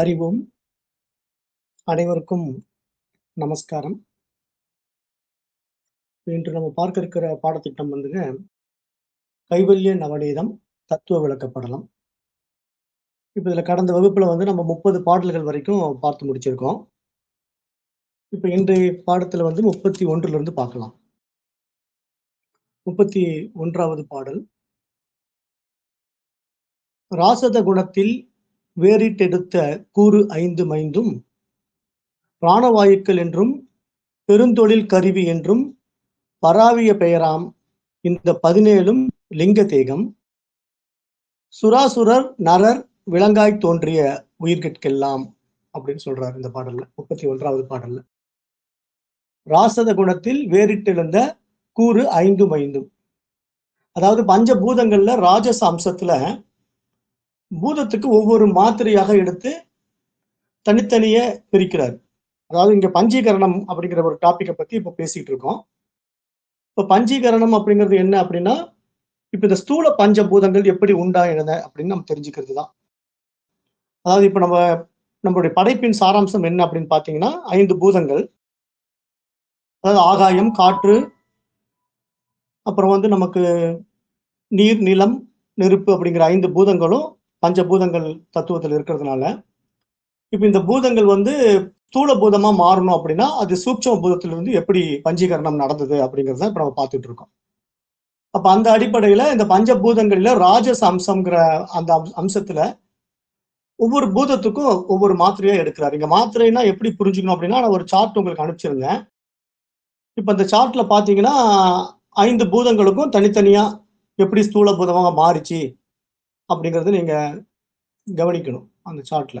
அறிவோம் அனைவருக்கும் நமஸ்காரம். இன்று நம்ம பார்க்க இருக்கிற பாடத்திட்டம் வந்துங்க கைவல்ய நவநீதம் தத்துவ விளக்கப்படலாம். இப்போ இதில் கடந்த வகுப்புல வந்து நம்ம முப்பது பாடல்கள் வரைக்கும் பார்த்து முடிச்சிருக்கோம். இப்போ இன்றைய பாடத்துல வந்து முப்பத்தி ஒன்றுல இருந்து பார்க்கலாம். முப்பத்தி ஒன்றாவது பாடல். ராசத குணத்தில் வேறிட்டெடுத்த கூறு ஐந்து மைந்தும் பிராணவாயுக்கள் என்றும் பெருந்தொழில் கருவி என்றும் பராவிய பெயராம் இந்த பதினேழும் லிங்க தேகம் சுராசுரர் நரர் விலங்காய் தோன்றிய உயிர்கட்கெல்லாம் அப்படின்னு சொல்றாரு இந்த பாடல்ல முப்பத்தி ஒன்றாவது பாடல்ல. ராசத குணத்தில் வேறிட்டெழுந்த கூறு ஐந்தும் ஐந்தும் அதாவது பஞ்சபூதங்கள்ல ராஜச அம்சத்துல பூதத்துக்கு ஒவ்வொரு மாத்திரையாக எடுத்து தனித்தனியே பிரிக்கிறார். அதாவது இங்க பஞ்சீகரணம் அப்படிங்கிற ஒரு டாப்பிக்கை பத்தி இப்ப பேசிட்டு இருக்கோம். இப்ப பஞ்சீகரணம் அப்படிங்கிறது என்ன அப்படின்னா இப்ப இந்த ஸ்தூல பஞ்சபூதங்கள் எப்படி உண்டாயினத அப்படின்னு நம்ம தெரிஞ்சுக்கிறது தான் அதாவது இப்ப நம்ம நம்மளுடைய படைப்பின் சாராம்சம் என்ன அப்படின்னு பாத்தீங்கன்னா ஐந்து பூதங்கள். அதாவது ஆகாயம் காற்று அப்புறம் வந்து நமக்கு நீர் நிலம் நெருப்பு அப்படிங்கிற ஐந்து பூதங்களும் பஞ்சபூதங்கள் தத்துவத்தில் இருக்கிறதுனால. இப்போ இந்த பூதங்கள் வந்து ஸ்தூல பூதமா மாறணும் அப்படின்னா அது சூட்சம பூதத்திலிருந்து எப்படி பஞ்சீகரணம் நடந்தது அப்படிங்கிறத இப்போ நம்ம பார்த்துட்டு இருக்கோம். அப்ப அந்த அடிப்படையில இந்த பஞ்சபூதங்கள்ல ராஜச அம்சம்ங்கிற அந்த அம்சத்துல ஒவ்வொரு பூதத்துக்கும் ஒவ்வொரு மாத்திரையா எடுக்கிறாரு. இங்க மாத்திரைனா எப்படி புரிஞ்சுக்கணும் அப்படின்னா நான் ஒரு சார்ட் உங்களுக்கு அனுப்பிச்சிருந்தேன். இப்ப இந்த சார்ட்ல பாத்தீங்கன்னா ஐந்து பூதங்களுக்கும் தனித்தனியா எப்படி ஸ்தூல பூதமாக மாறிச்சு அப்படிங்கிறது நீங்க கவனிக்கணும் அந்த சார்ட்ல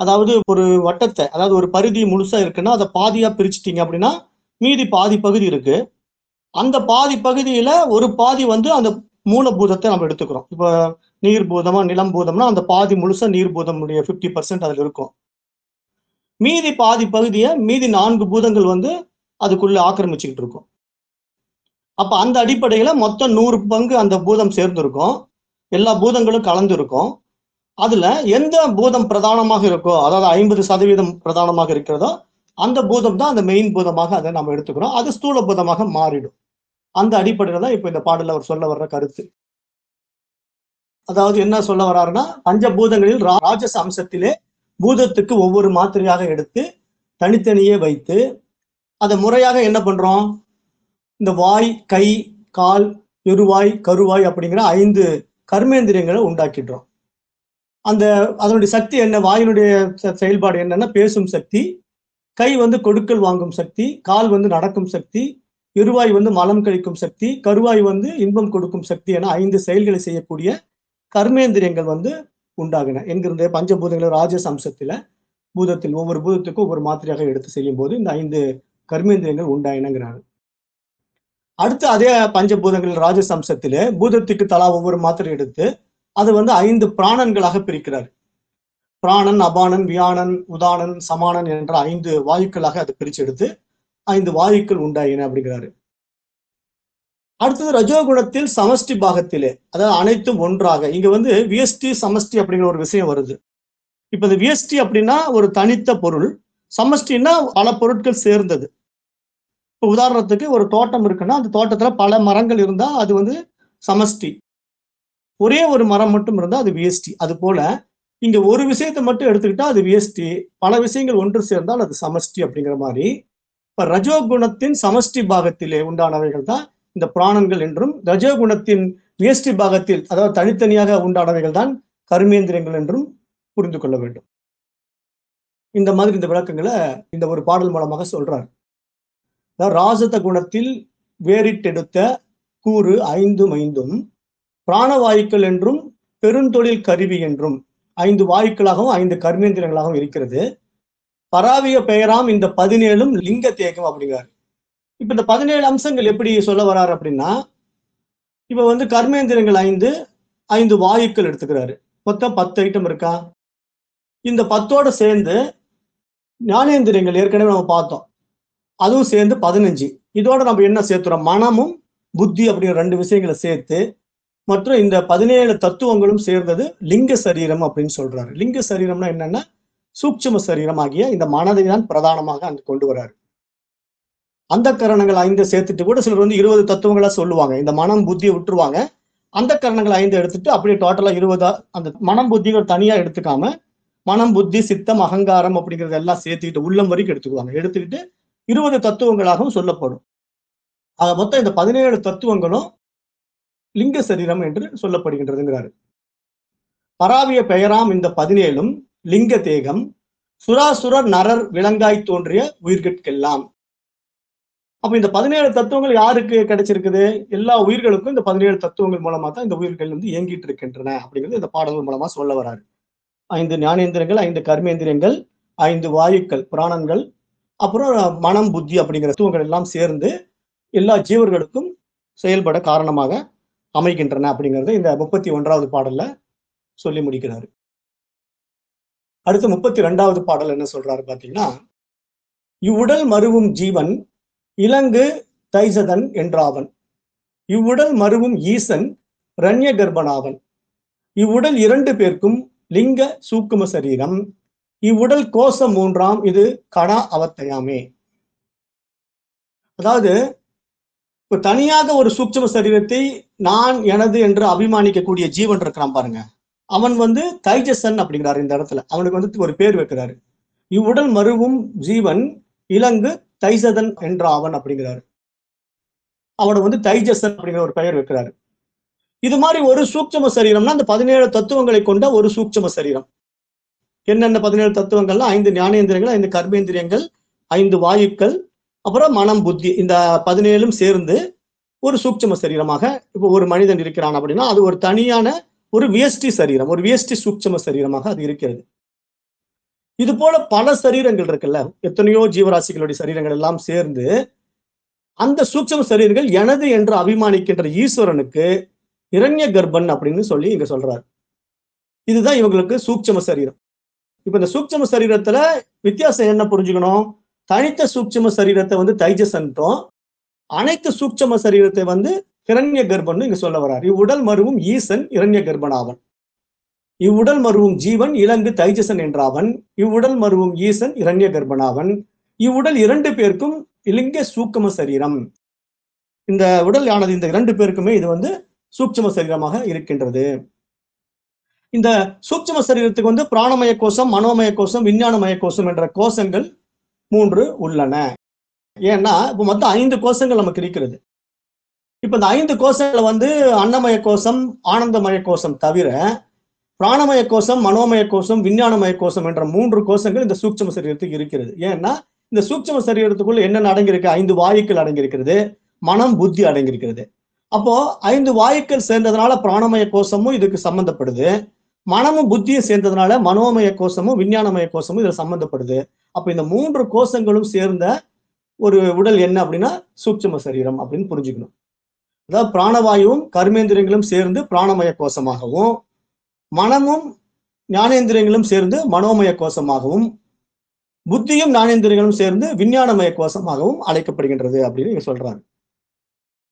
அதாவது ஒரு வட்டத்தை அதாவது ஒரு பரிதி முழுசா இருக்குன்னா அதை பாதியா பிரிச்சுட்டீங்க அப்படின்னா மீதி பாதி பகுதி இருக்கு. அந்த பாதி பகுதியில ஒரு பாதி வந்து அந்த மூலபூதத்தை நம்ம எடுத்துக்கிறோம். இப்போ நீர் பூதமா நிலம் பூதம்னா அந்த பாதி முழுசா நீர் பூதமுடைய ஃபிஃப்டி பர்சன்ட் அதில் இருக்கும். மீதி பாதி பகுதியை மீதி நான்கு பூதங்கள் வந்து அதுக்குள்ள ஆக்கிரமிச்சுக்கிட்டு இருக்கும். அப்ப அந்த அடிப்படையில மொத்தம் நூறு பங்கு அந்த பூதம் சேர்ந்திருக்கும். எல்லா பூதங்களும் கலந்து இருக்கும் அதுல எந்த பூதம் பிரதானமாக இருக்கோ அதாவது ஐம்பது சதவீதம் பிரதானமாக இருக்கிறதோ அந்த பூதம் தான் அந்த மெயின் பூதமாக அதை நம்ம எடுத்துக்கிறோம். அது ஸ்தூல பூதமாக மாறிடும். அந்த அடிப்படையில தான் இப்ப இந்த பாடல அவர் சொல்ல வர்ற கருத்து. அதாவது என்ன சொல்ல வர்றாருன்னா பஞ்சபூதங்களில் ராஜச அம்சத்திலே பூதத்துக்கு ஒவ்வொரு மாத்திரையாக எடுத்து தனித்தனியே வைத்து அதை முறையாக என்ன பண்றோம்? இந்த வாய் கை கால் எருவாய் கருவாய் அப்படிங்கிற ஐந்து கர்மேந்திரியங்களை உண்டாக்கிடுறோம் அந்த அதனுடைய சக்தி என்ன? வாயினுடைய செயல்பாடு என்னன்னா பேசும் சக்தி கை வந்து கொடுக்கல் வாங்கும் சக்தி கால் வந்து நடக்கும் சக்தி இருவாய் வந்து மலம் கழிக்கும் சக்தி கருவாய் வந்து இன்பம் கொடுக்கும் சக்தி என ஐந்து செயல்களை செய்யக்கூடிய கர்மேந்திரியங்கள் வந்து உண்டாகின. என்கிற பஞ்சபூதங்கள் ராஜச அம்சத்தில பூதத்தில் ஒவ்வொரு பூதத்துக்கும் ஒவ்வொரு மாத்திரையாக எடுத்து செய்யும் போது இந்த ஐந்து கர்மேந்திரியங்கள் உண்டாயினங்கிறாங்க அடுத்து அதே பஞ்சபூதங்கள் ராஜசம்சத்திலே பூதத்துக்கு தலா ஒவ்வொரு மாத்திரை எடுத்து அது வந்து ஐந்து பிராணன்களாக பிரிக்கிறார். பிராணன் அபானன் வியானன் உதானன் சமானன் என்ற ஐந்து வாயுக்களாக அதை பிரிச்சு எடுத்து ஐந்து வாயுக்கள் உண்டாயின அப்படிங்கிறாரு. அடுத்தது ரஜோகுணத்தில் சமஷ்டி பாகத்திலே அதாவது அனைத்தும் ஒன்றாக. இங்க வந்து விஎஸ்டி சமஷ்டி அப்படிங்கிற ஒரு விஷயம் வருது. இப்ப இந்த விஎஸ்டி அப்படின்னா ஒரு தனித்த பொருள். சமஷ்டின்னா பல பொருட்கள் சேர்ந்தது. இப்போ உதாரணத்துக்கு ஒரு தோட்டம் இருக்குன்னா அந்த தோட்டத்துல பல மரங்கள் இருந்தா அது வந்து சமஷ்டி. ஒரே ஒரு மரம் மட்டும் இருந்தா அது விஎஸ்டி அது போல இங்க ஒரு விஷயத்தை மட்டும் எடுத்துக்கிட்டா அது விஎஸ்டி பல விஷயங்கள் ஒன்று சேர்ந்தால் அது சமஷ்டி அப்படிங்கிற மாதிரி. இப்ப ரஜோகுணத்தின் சமஷ்டி பாகத்திலே உண்டானவைகள் தான் இந்த பிராணங்கள் என்றும் ரஜோகுணத்தின் விஎஸ்டி பாகத்தில் அதாவது தனித்தனியாக உண்டானவைகள் தான் கர்மேந்திரியங்கள் என்றும் புரிந்து கொள்ள வேண்டும். இந்த மாதிரி இந்த விளக்கங்களை இந்த ஒரு பாடல் மூலமாக சொல்றார். ராசத குணத்தில் வேறிட்டெடுத்த கூறு ஐந்தும் ஐந்தும் பிராணவாயுக்கள் என்றும் பெருந்தொழில் கருவி என்றும் ஐந்து வாயுக்களாகவும் ஐந்து கர்மேந்திரங்களாகவும் இருக்கிறது. பராவிய பெயராம் இந்த பதினேழும் லிங்க தேகம் அப்படிங்கிறார். இப்ப இந்த பதினேழு அம்சங்கள் எப்படி சொல்ல வர்றாரு அப்படின்னா இப்ப வந்து கர்மேந்திரங்கள் ஐந்து ஐந்து வாயுக்கள் எடுத்துக்கிறாரு. மொத்தம் பத்து ஐட்டம் இருக்கா? இந்த பத்தோட சேர்ந்து ஞானேந்திரியங்கள் ஏற்கனவே நம்ம பார்த்தோம். அதுவும் சேர்ந்து பதினஞ்சு. இதோட நம்ம என்ன சேர்த்துறோம்? மனமும் புத்தி அப்படிங்கிற ரெண்டு விஷயங்களை சேர்த்து மற்றும் இந்த பதினேழு தத்துவங்களும் சேர்ந்தது லிங்க சரீரம் அப்படின்னு சொல்றாரு. லிங்க சரீரம்னா என்னன்னா சூட்சம சரீரம் ஆகிய இந்த மனதை தான் பிரதானமாக அங்கு கொண்டு வராரு. அந்த கரணங்கள் ஐந்து சேர்த்துட்டு கூட சிலர் வந்து இருபது தத்துவங்களா சொல்லுவாங்க. இந்த மனம் புத்தியை விட்டுருவாங்க. அந்த கரணங்கள் ஐந்து எடுத்துட்டு அப்படியே டோட்டலா இருபதா அந்த மனம் புத்திகள் தனியா எடுத்துக்காம மனம் புத்தி சித்தம் அகங்காரம் அப்படிங்கறத எல்லாம் சேர்த்துக்கிட்டு உள்ளம் வரைக்கும் எடுத்துக்குவாங்க. எடுத்துக்கிட்டு இருபது தத்துவங்களாகவும் சொல்லப்படும். ஆக மொத்தம் இந்த பதினேழு தத்துவங்களும் லிங்க சரீரம் என்று சொல்லப்படுகின்றதுங்கிறாரு. பராவிய பெயராம் இந்த பதினேழும் லிங்க தேகம் சுராசுரர் நரர் விலங்காய் தோன்றிய உயிர்கட்கெல்லாம். அப்ப இந்த பதினேழு தத்துவங்கள் யாருக்கு கிடைச்சிருக்குது? எல்லா உயிர்களுக்கும் இந்த பதினேழு தத்துவங்கள் மூலமா தான் இந்த உயிர்கள் வந்து இயங்கிட்டு இருக்கின்றன அப்படிங்கிறது இந்த பாடல்கள் மூலமா சொல்ல வராரு. ஐந்து ஞானேந்திரங்கள் ஐந்து கர்மேந்திரியங்கள் ஐந்து வாயுக்கள் புராணங்கள் அப்புறம் மனம் புத்தி அப்படிங்கிற தத்துவங்கள் எல்லாம் சேர்ந்து எல்லா ஜீவர்களுக்கும் செயல்பட காரணமாக அமைகின்றன அப்படிங்கறத இந்த முப்பத்தி ஒன்றாவது பாடல்ல சொல்லி முடிக்கிறாரு. அடுத்து முப்பத்தி ரெண்டாவது பாடல் என்ன சொல்றாரு பாத்தீங்கன்னா இவ்வுடல் மருவும் ஜீவன் இலங்கு தைசதன் என்றாவன். இவ்வுடல் மருவும் ஈசன் ரண்ய கர்ப்பனாவன் இவ்வுடல் இரண்டு பேர்க்கும் லிங்க சூக்கும சரீரம். இவ்வுடல் கோஷம் மூன்றாம் இது கடா அவத்தையாமே. அதாவது இப்ப தனியாக ஒரு சூட்சம சரீரத்தை நான் எனது என்று அபிமானிக்கக்கூடிய ஜீவன் இருக்கிறான் பாருங்க. அவன் வந்து தைஜசன் அப்படிங்கிறாரு இந்த இடத்துல. அவனுக்கு வந்து ஒரு பேர் வைக்கிறாரு. இவ்வுடல் மருவும் ஜீவன் இலங்கு தைசதன் என்ற அவன் அப்படிங்கிறாரு. அவனை வந்து தைஜசன் அப்படிங்கிற ஒரு பெயர் வைக்கிறாரு. இது மாதிரி ஒரு சூட்சம சரீரம்னா அந்த பதினேழு தத்துவங்களை கொண்ட ஒரு சூட்சம சரீரம். என்னென்ன பதினேழு தத்துவங்கள்னா ஐந்து ஞானேந்திரங்கள் ஐந்து கர்மேந்திரியங்கள் ஐந்து வாயுக்கள் அப்புறம் மனம் புத்தி. இந்த பதினேழும் சேர்ந்து ஒரு சூட்சம சரீரமாக இப்போ ஒரு மனிதன் இருக்கிறான் அப்படின்னா அது ஒரு தனியான ஒரு வியஷ்டி சரீரம் ஒரு வியஷ்டி சூட்சம சரீரமாக அது இருக்கிறது. இது போல பல சரீரங்கள் இருக்குல்ல எத்தனையோ ஜீவராசிகளுடைய சரீரங்கள் எல்லாம் சேர்ந்து அந்த சூட்சம சரீரங்கள் எனது என்று அபிமானிக்கின்ற ஈஸ்வரனுக்கு இரண்ய கர்ப்பன் அப்படின்னு சொல்லி இங்க சொல்றாரு. இதுதான் இவங்களுக்கு சூட்சம சரீரம். இப்ப இந்த சூட்சம சரீரத்துல வித்தியாசம் என்ன புரிஞ்சுக்கணும். தனித்த சூட்சம சரீரத்தை வந்து தைஜசன்ட்டும் அனைத்து சூட்சம சரீரத்தை வந்து இரண்ய கர்ப்பன் இங்க சொல்ல வர்றார் இவ்வுடல் மருவும் ஈசன் இரண்ய கர்ப்பனாவன். இவ்வுடல் மருவும் ஜீவன் இலங்கு தைஜசன் என்றாவன். இவ்வுடல் மருவும் ஈசன் இரண்ய கர்ப்பனாவன். இவ்வுடல் இரண்டு பேருக்கும் இலிங்க சூக்கம சரீரம். இந்த உடல் ஆனது இந்த இரண்டு பேருக்குமே இது வந்து சூட்சம சரீரமாக இருக்கின்றது. இந்த சூட்சம சரீரத்துக்கு வந்து பிராணமய கோஷம் மனோமய கோஷம் விஞ்ஞானமய கோஷம் என்ற கோஷங்கள் மூன்று உள்ளன. ஏன்னா இப்போ மொத்தம் ஐந்து கோஷங்கள் நமக்கு இருக்கிறது. இப்போ இந்த ஐந்து கோஷங்களை வந்து அன்னமய கோஷம் ஆனந்தமய கோஷம் தவிர பிராணமய கோஷம் மனோமய கோஷம் விஞ்ஞானமய கோஷம் என்ற மூன்று கோஷங்கள் இந்த சூட்சம சரீரத்துக்கு இருக்கிறது. ஏன்னா இந்த சூட்சம சரீரத்துக்குள்ள என்னென்ன அடங்கியிருக்கு? ஐந்து வாயுக்கள் அடங்கியிருக்கிறது. மனம் புத்தி அடங்கியிருக்கிறது. அப்போ ஐந்து வாயுக்கள் சேர்ந்ததுனால பிராணமய கோஷமும் இதுக்கு சம்பந்தப்படுது. மனமும் புத்தியும் சேர்ந்ததுனால மனோமய கோஷமும் விஞ்ஞானமய கோஷமும் இதுல சம்பந்தப்படுது. அப்ப இந்த மூன்று கோஷங்களும் சேர்ந்த ஒரு உடல் என்ன அப்படின்னா சூட்சம சரீரம் அப்படின்னு புரிஞ்சுக்கணும். அதாவது பிராணவாயுவும் கர்மேந்திரியங்களும் சேர்ந்து பிராணமய கோஷமாகவும் மனமும் ஞானேந்திரியங்களும் சேர்ந்து மனோமய கோஷமாகவும் புத்தியும் ஞானேந்திரியங்களும் சேர்ந்து விஞ்ஞானமய கோஷமாகவும் அழைக்கப்படுகின்றது அப்படின்னு இங்க சொல்றாரு.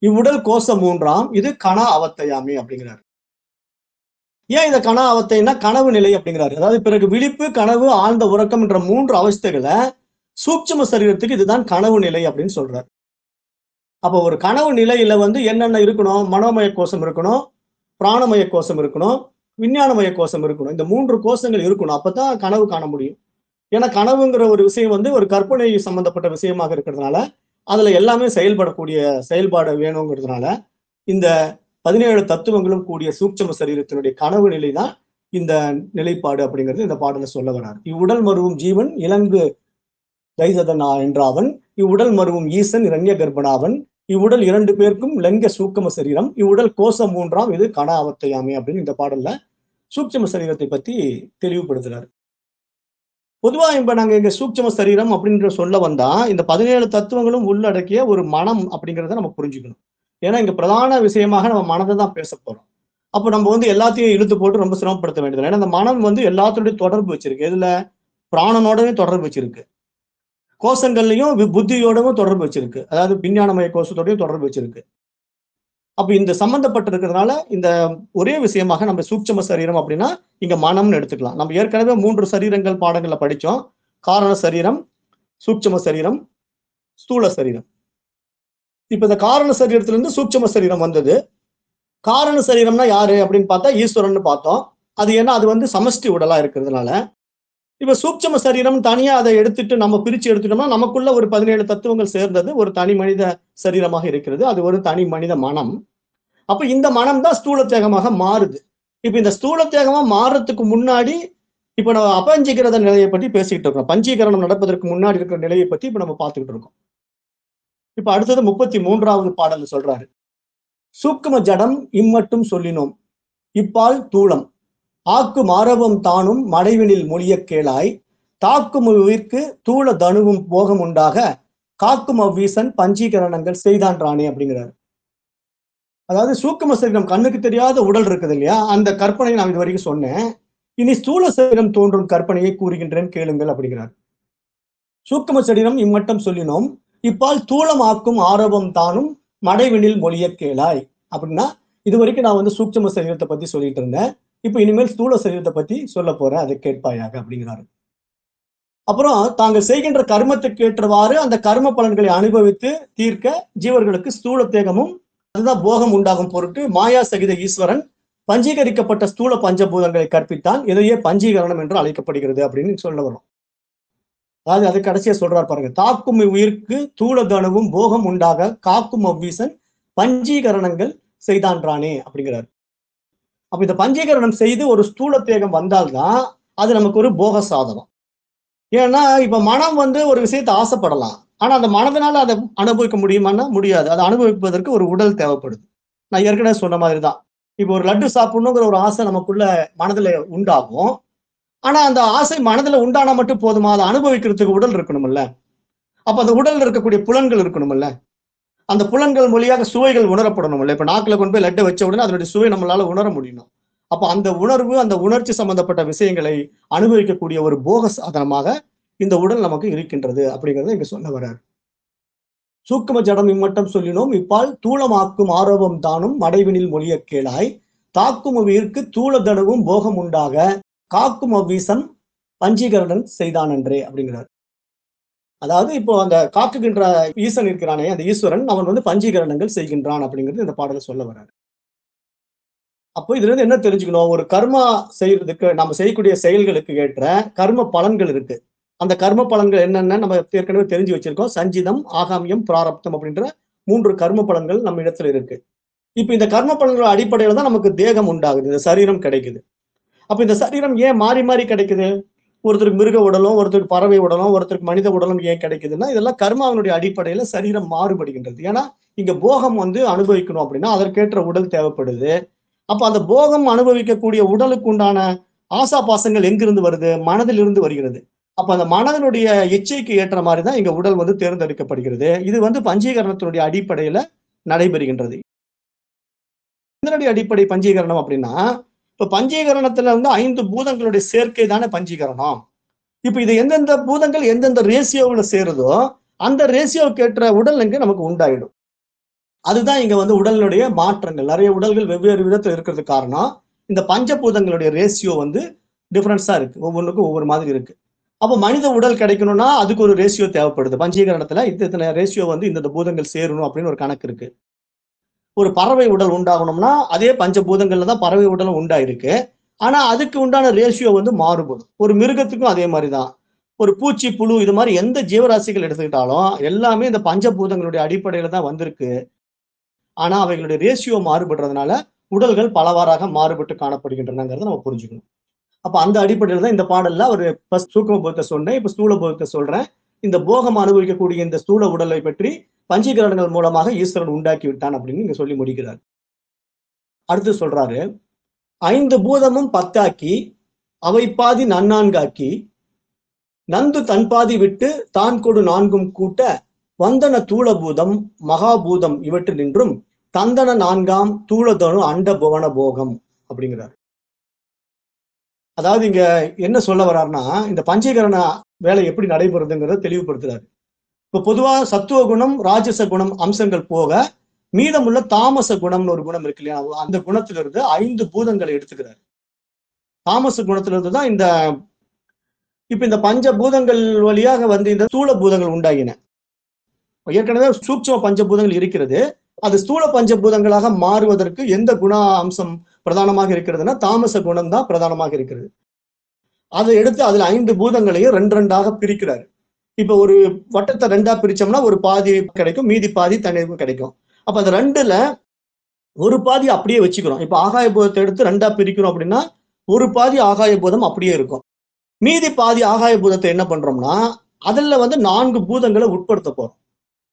இவ்வுடல் கோஷம் மூன்றாம் இது கண அவத்தையாமே அப்படிங்கிறாரு. ஏன் இந்த கண அவத்தைன்னா கனவு நிலை அப்படிங்கிறாரு. அதாவது பிறகு விழிப்பு கனவு ஆழ்ந்த உறக்கம் என்ற மூன்று அவஸ்தைகளை சூட்சம சரீரத்துக்கு இதுதான் கனவு நிலை அப்படின்னு சொல்றாரு. அப்போ ஒரு கனவு நிலையில வந்து என்னென்ன இருக்கணும்? மனோமய கோஷம் இருக்கணும் பிராணமய கோஷம் இருக்கணும் விஞ்ஞானமய கோஷம் இருக்கணும். இந்த மூன்று கோஷங்கள் இருக்கணும். அப்பதான் கனவு காண முடியும். ஏன்னா கனவுங்கிற ஒரு விஷயம் வந்து ஒரு கற்பனை சம்பந்தப்பட்ட விஷயமாக இருக்கிறதுனால அதுல எல்லாமே செயல்படக்கூடிய செயல்பாடு வேணுங்கிறதுனால இந்த பதினேழு தத்துவங்களும் கூடிய சூட்சம சரீரத்தினுடைய கனவு நிலை தான் இந்த நிலைப்பாடு அப்படிங்கிறது இந்த பாடல சொல்ல வரார். இவ்வுடல் மருவும் ஜீவன் இலங்கு தைசதனா என்றாவன் இவ்வுடல் மருவும் ஈசன் இரண்ய கர்ப்பனாவன் இவ்வுடல் இரண்டு பேருக்கும் லங்க சூக்கம சரீரம் இவ்வுடல் கோஷம் மூன்றாம் இது கன அவத்தையாமே அப்படின்னு இந்த பாடல்ல சூட்சம சரீரத்தை பத்தி தெளிவுபடுத்துறாரு. பொதுவா இப்ப நாங்க இங்க சூட்சம சரீரம் அப்படின்ற சொல்ல வந்தா இந்த பதினேழு தத்துவங்களும் உள்ளடக்கிய ஒரு மனம் அப்படிங்கிறத நம்ம புரிஞ்சுக்கணும். ஏன்னா இங்க பிரதான விஷயமாக நம்ம மனதை தான் பேச போறோம். அப்போ நம்ம வந்து எல்லாத்தையும் இழுத்து போட்டு ரொம்ப சிரமப்படுத்த வேண்டியது ஏன்னா அந்த மனம் வந்து எல்லாத்தோடய தொடர்பு வச்சிருக்கு. இதுல பிராணனோடவே தொடர்பு வச்சிருக்கு. கோஷங்கள்லையும் புத்தியோடவும் தொடர்பு வச்சிருக்கு. அதாவது விஞ்ஞானமய கோஷத்தோடயும் தொடர்பு வச்சிருக்கு. அப்போ இந்த சம்பந்தப்பட்டிருக்கிறதுனால இந்த ஒரே விஷயமாக நம்ம சூட்சம சரீரம் அப்படின்னா இங்க மனம்னு எடுத்துக்கலாம். நம்ம ஏற்கனவே மூன்று சரீரங்கள் பாடங்கள்ல படித்தோம் காரண சரீரம் சூட்சம சரீரம் ஸ்தூல சரீரம். இப்ப இந்த காரண சரீரத்துல இருந்து சூட்சம சரீரம் வந்தது. காரண சரீரம்னா யாரு அப்படின்னு பார்த்தா ஈஸ்வரன் பார்த்தோம். அது ஏன்னா அது வந்து சமஷ்டி உடலா இருக்கிறதுனால. இப்ப சூட்சம சரீரம் தனியா அதை எடுத்துட்டு நம்ம பிரிச்சு எடுத்துட்டோம்னா நமக்குள்ள ஒரு பதினேழு தத்துவங்கள் சேர்ந்தது. ஒரு தனி மனித சரீரமாக இருக்கிறது. அது ஒரு தனி மனித மனம். அப்ப இந்த மனம் தான் ஸ்தூல தேகமாக மாறுது. இப்ப இந்த ஸ்தூல தேகமா மாறுறதுக்கு முன்னாடி இப்ப நம்ம அபஞ்சீகரத நிலையை பற்றி பேசிக்கிட்டு இருக்கோம் பஞ்சீகரணம் நடப்பதற்கு முன்னாடி இருக்கிற நிலையை பத்தி இப்ப நம்ம பார்த்துக்கிட்டு இருக்கோம். இப்ப அடுத்தது முப்பத்தி மூன்றாவது பாடல் சொல்றாரு. சூக்கும ஜடம் இம்மட்டும் சொல்லினோம். இப்பால் தூளம். ஆக்கு மாரவம் தானும் மடைவினில் மொழிய கேளாய். தாக்கும் உயிர்க்கு தூள தனுவும் போகம் உண்டாக. காக்கும் அவ்வீசன் பஞ்சீகரணங்கள் செய்தான்றானே அப்படிங்கிறாரு. அதாவது சூக்கும சரீரம் கண்ணுக்கு தெரியாத உடல் இருக்குது இல்லையா? அந்த கற்பனையை நான் இது வரைக்கும் சொன்னேன். இனி ஸ்தூல சரீரம் தோன்றும் கற்பனையை கூறுகின்றேன் கேளுங்கள் அப்படிங்கிறார். சூக்கும சரீரம் இம்மட்டம் சொல்லினோம். இப்பால் தூளமாக்கும் ஆரவம் தானும் மடைவினில் மொழிய கேளாய். அப்படின்னா இது வரைக்கும் நான் வந்து சூட்சம சரீரத்தை பத்தி சொல்லிட்டு இருந்தேன். இப்ப இனிமேல் ஸ்தூல சரீரத்தை பத்தி சொல்ல போறேன். அதை கேட்பாயாக அப்படிங்கிறாரு. அப்புறம் தாங்கள் செய்கின்ற கர்மத்துக்கு ஏற்றவாறு அந்த கர்ம பலன்களை அனுபவித்து தீர்க்க ஜீவர்களுக்கு ஸ்தூல தேகமும் அதுதான் போகம் உண்டாகும் பொருட்டு மாயா சகித ஈஸ்வரன் பஞ்சீகரிக்கப்பட்ட ஸ்தூல பஞ்சபூதங்களை கற்பித்தான். இதையே பஞ்சீகரணம் என்று அழைக்கப்படுகிறது அப்படின்னு சொல்ல வரும் அதாவது அது கடைசியா சொல்றார் பாருங்க. தாக்கும் உயிர்க்கு தூளதனவும் போகம் உண்டாக காக்கும் அவ்வீசன் பஞ்சீகரணங்கள் செய்தான்றானே அப்படிங்கிறார். அப்ப இந்த பஞ்சீகரணம் செய்து ஒரு ஸ்தூல தேகம் வந்தால்தான் அது நமக்கு ஒரு போக சாதனம். ஏன்னா இப்ப மனம் வந்து ஒரு விஷயத்தை ஆசைப்படலாம். ஆனா அந்த மனதினால அதை அனுபவிக்க முடியுமான்னா முடியாது. அதை அனுபவிப்பதற்கு ஒரு உடல் தேவைப்படுது. நான் ஏற்கனவே சொன்ன மாதிரி தான் இப்போ ஒரு லட்டு சாப்பிடணுங்கிற ஒரு ஆசை நமக்குள்ள மனதுல உண்டாகும். ஆனா அந்த ஆசை மனதுல உண்டானா மட்டும் போதுமா? அதை அனுபவிக்கிறதுக்கு உடல் இருக்கணும்ல அப்ப அந்த உடல்ல இருக்கக்கூடிய புலன்கள் இருக்கணும்ல அந்த புலன்கள் மொழியாக சுவைகள் உணரப்படணும்ல இப்ப நாக்குல கொண்டு போய் லட்டை வச்ச உடனே அதனுடைய சுவை நம்மளால உணர முடியணும். அப்ப அந்த உணர்வு அந்த உணர்ச்சி சம்பந்தப்பட்ட விஷயங்களை அனுபவிக்கக்கூடிய ஒரு போக சாதனமாக இந்த உடல் நமக்கு இருக்கின்றது அப்படிங்கிறத இங்க சொல்ல வர்றார். சூக்கும ஜடம் இம்மட்டம் சொல்லினோம். இப்பால் தூளமாக்கும் ஆரோபம் தானும் மடைவினில் மொழிய கேளாய். தாக்கும் உயிர்க்கு தூள தனுவும் போகம் உண்டாக. காக்கும் அவ்வீசன் பஞ்சீகரணன் செய்தான் என்றே அப்படிங்கிறார். அதாவது இப்போ அந்த காக்குகின்ற ஈசன் இருக்கிறானே அந்த ஈஸ்வரன் அவன் வந்து பஞ்சீகரணங்கள் செய்கின்றான் அப்படிங்கிறது இந்த பாடலை சொல்ல வர்றாரு. அப்போ இதுல இருந்து என்ன தெரிஞ்சுக்கணும்? ஒரு கர்மா செய்யறதுக்கு நம்ம செய்யக்கூடிய செயல்களுக்கு ஏற்ற கர்ம பலன்கள் இருக்கு. அந்த கர்ம பலன்கள் என்னென்ன நம்ம ஏற்கனவே தெரிஞ்சு வச்சிருக்கோம்? சஞ்சிதம் ஆகாமியம் பிராரப்தம் அப்படின்ற மூன்று கர்ம பலன்கள் நம்ம இடத்துல இருக்கு. இப்ப இந்த கர்ம பலன்கள் அடிப்படையில தான் நமக்கு தேகம் உண்டாகுது இந்த சரீரம் கிடைக்குது. அப்ப இந்த சரீரம் ஏன் மாறி மாறி கிடைக்குது? ஒருத்தருக்கு மிருக உடலும் ஒருத்தருக்கு பறவை உடலும் ஒருத்தருக்கு மனித உடலும் ஏன் கிடைக்குதுன்னா இதெல்லாம் கர்மாவினுடைய அடிப்படையில சரீரம் மாறுபடுகின்றது. ஏன்னா இங்க போகம் வந்து அனுபவிக்கணும் அப்படின்னா அதற்கேற்ற உடல் தேவைப்படுது. அப்ப அந்த போகம் அனுபவிக்கக்கூடிய உடலுக்கு உண்டான ஆசா பாசங்கள் எங்கிருந்து வருது? மனதிலிருந்து வருகிறது. அப்ப அந்த மனதனுடைய இச்சைக்கு ஏற்ற மாதிரி தான் இங்க உடல் வந்து தேர்ந்தெடுக்கப்படுகிறது. இது வந்து பஞ்சீகரணத்தினுடைய அடிப்படையில நடைபெறுகின்றது. இதனுடைய அடிப்படை பஞ்சீகரணம் அப்படின்னா இப்ப பஞ்சீகரணத்துல வந்து ஐந்து பூதங்களுடைய சேர்க்கை தானே பஞ்சீகரணம். இப்ப இது எந்தெந்த பூதங்கள் எந்தெந்த ரேசியோவில் சேருதோ அந்த ரேசியோவுக்கு ஏற்ற உடல் இங்க நமக்கு உண்டாயிடும். அதுதான் இங்க வந்து உடலினுடைய மாற்றங்கள். நிறைய உடல்கள் வெவ்வேறு விதத்தில் இருக்கிறதுக்கு காரணம். இந்த பஞ்சபூதங்களுடைய ரேசியோ வந்து டிஃப்ரென்ஸா இருக்கு. ஒவ்வொன்றுக்கும் ஒவ்வொரு மாதிரி இருக்கு. அப்போ மனித உடல் கிடைக்கணும்னா அதுக்கு ஒரு ரேஷியோ தேவைப்படுது. பஞ்சீகரணத்துல இத்தனை ரேஷியோ வந்து இந்த பூதங்கள் சேரணும் அப்படின்னு ஒரு கணக்கு இருக்கு. ஒரு பறவை உடல் உண்டாகணும்னா அதே பஞ்சபூதங்கள்ல தான் பறவை உடலும் உண்டாயிருக்கு. ஆனா அதுக்கு உண்டான ரேஷியோ வந்து மாறுபடும். ஒரு மிருகத்துக்கும் அதே மாதிரிதான். ஒரு பூச்சி புழு இது மாதிரி எந்த ஜீவராசிகள் எடுத்துக்கிட்டாலும் எல்லாமே இந்த பஞ்சபூதங்களுடைய அடிப்படையில தான் வந்திருக்கு. ஆனா அவைகளுடைய ரேஷியோ மாறுபடுறதுனால உடல்கள் பலவாறாக மாறுபட்டு காணப்படுகின்றனங்கிறத நம்ம புரிஞ்சுக்கணும். அப்ப அந்த அடிப்படையில தான் இந்த பாடல்ல ஒரு சூக்கம போகத்தை சொன்னேன். இப்ப ஸ்தூல போகத்தை சொல்றேன். இந்த போகம் அனுபவிக்கக்கூடிய இந்த ஸ்தூல உடலை பற்றி பஞ்சீகரணங்கள் மூலமாக ஈஸ்வரன் உண்டாக்கி விட்டான் அப்படின்னு இங்க சொல்லி முடிக்கிறார். அடுத்து சொல்றாரு ஐந்து பூதமும் பத்தாக்கி அவை பாதி நன்னான்காக்கி நந்து தன் பாதி விட்டு தான் கொடு நான்கும் கூட்ட வந்தன தூளபூதம் மகாபூதம் இவற்றில் நின்றும் தந்தன நான்காம் தூளதனு அண்ட புவன போகம் அப்படிங்கிறார். அதாவது இங்க என்ன சொல்ல வர்றாருன்னா இந்த பஞ்சீகரண வேலை எப்படி நடைபெறுதுங்கிறத தெளிவுபடுத்துறாரு. இப்ப பொதுவா சத்துவ குணம் ராஜச குணம் அம்சங்கள் போக மீதமுள்ள தாமச குணம்னு ஒரு குணம் இருக்கு இல்லையா? அந்த குணத்திலிருந்து ஐந்து பூதங்களை எடுத்துக்கிறார். தாமச குணத்திலிருந்து தான் இந்த இப்ப இந்த பஞ்ச பூதங்கள் வழியாக வந்து இந்த ஸ்தூல பூதங்கள் உண்டாகின ஏற்கனவே சூட்சம பஞ்சபூதங்கள் இருக்கிறது. அது ஸ்தூல பஞ்சபூதங்களாக மாறுவதற்கு எந்த குண அம்சம் பிரதானமாக இருக்கிறதுனா தாமச குணம் தான் பிரதானமாக இருக்கிறது. அதை எடுத்து அதுல ஐந்து பூதங்களையும் ரெண்டு ரெண்டாக பிரிக்கிறாரு. இப்ப ஒரு வட்டத்தை ரெண்டா பிரிச்சோம்னா ஒரு பாதி கிடைக்கும் மீதி பாதி தண்ணீருக்கும் கிடைக்கும். அப்ப அந்த ரெண்டுல ஒரு பாதி அப்படியே வச்சுக்கிறோம். இப்ப ஆகாய பூதத்தை எடுத்து ரெண்டா பிரிக்கிறோம் அப்படின்னா ஒரு பாதி ஆகாய பூதம் அப்படியே இருக்கும். மீதி பாதி ஆகாய பூதத்தை என்ன பண்றோம்னா அதுல வந்து நான்கு பூதங்களை உட்படுத்த போறோம்.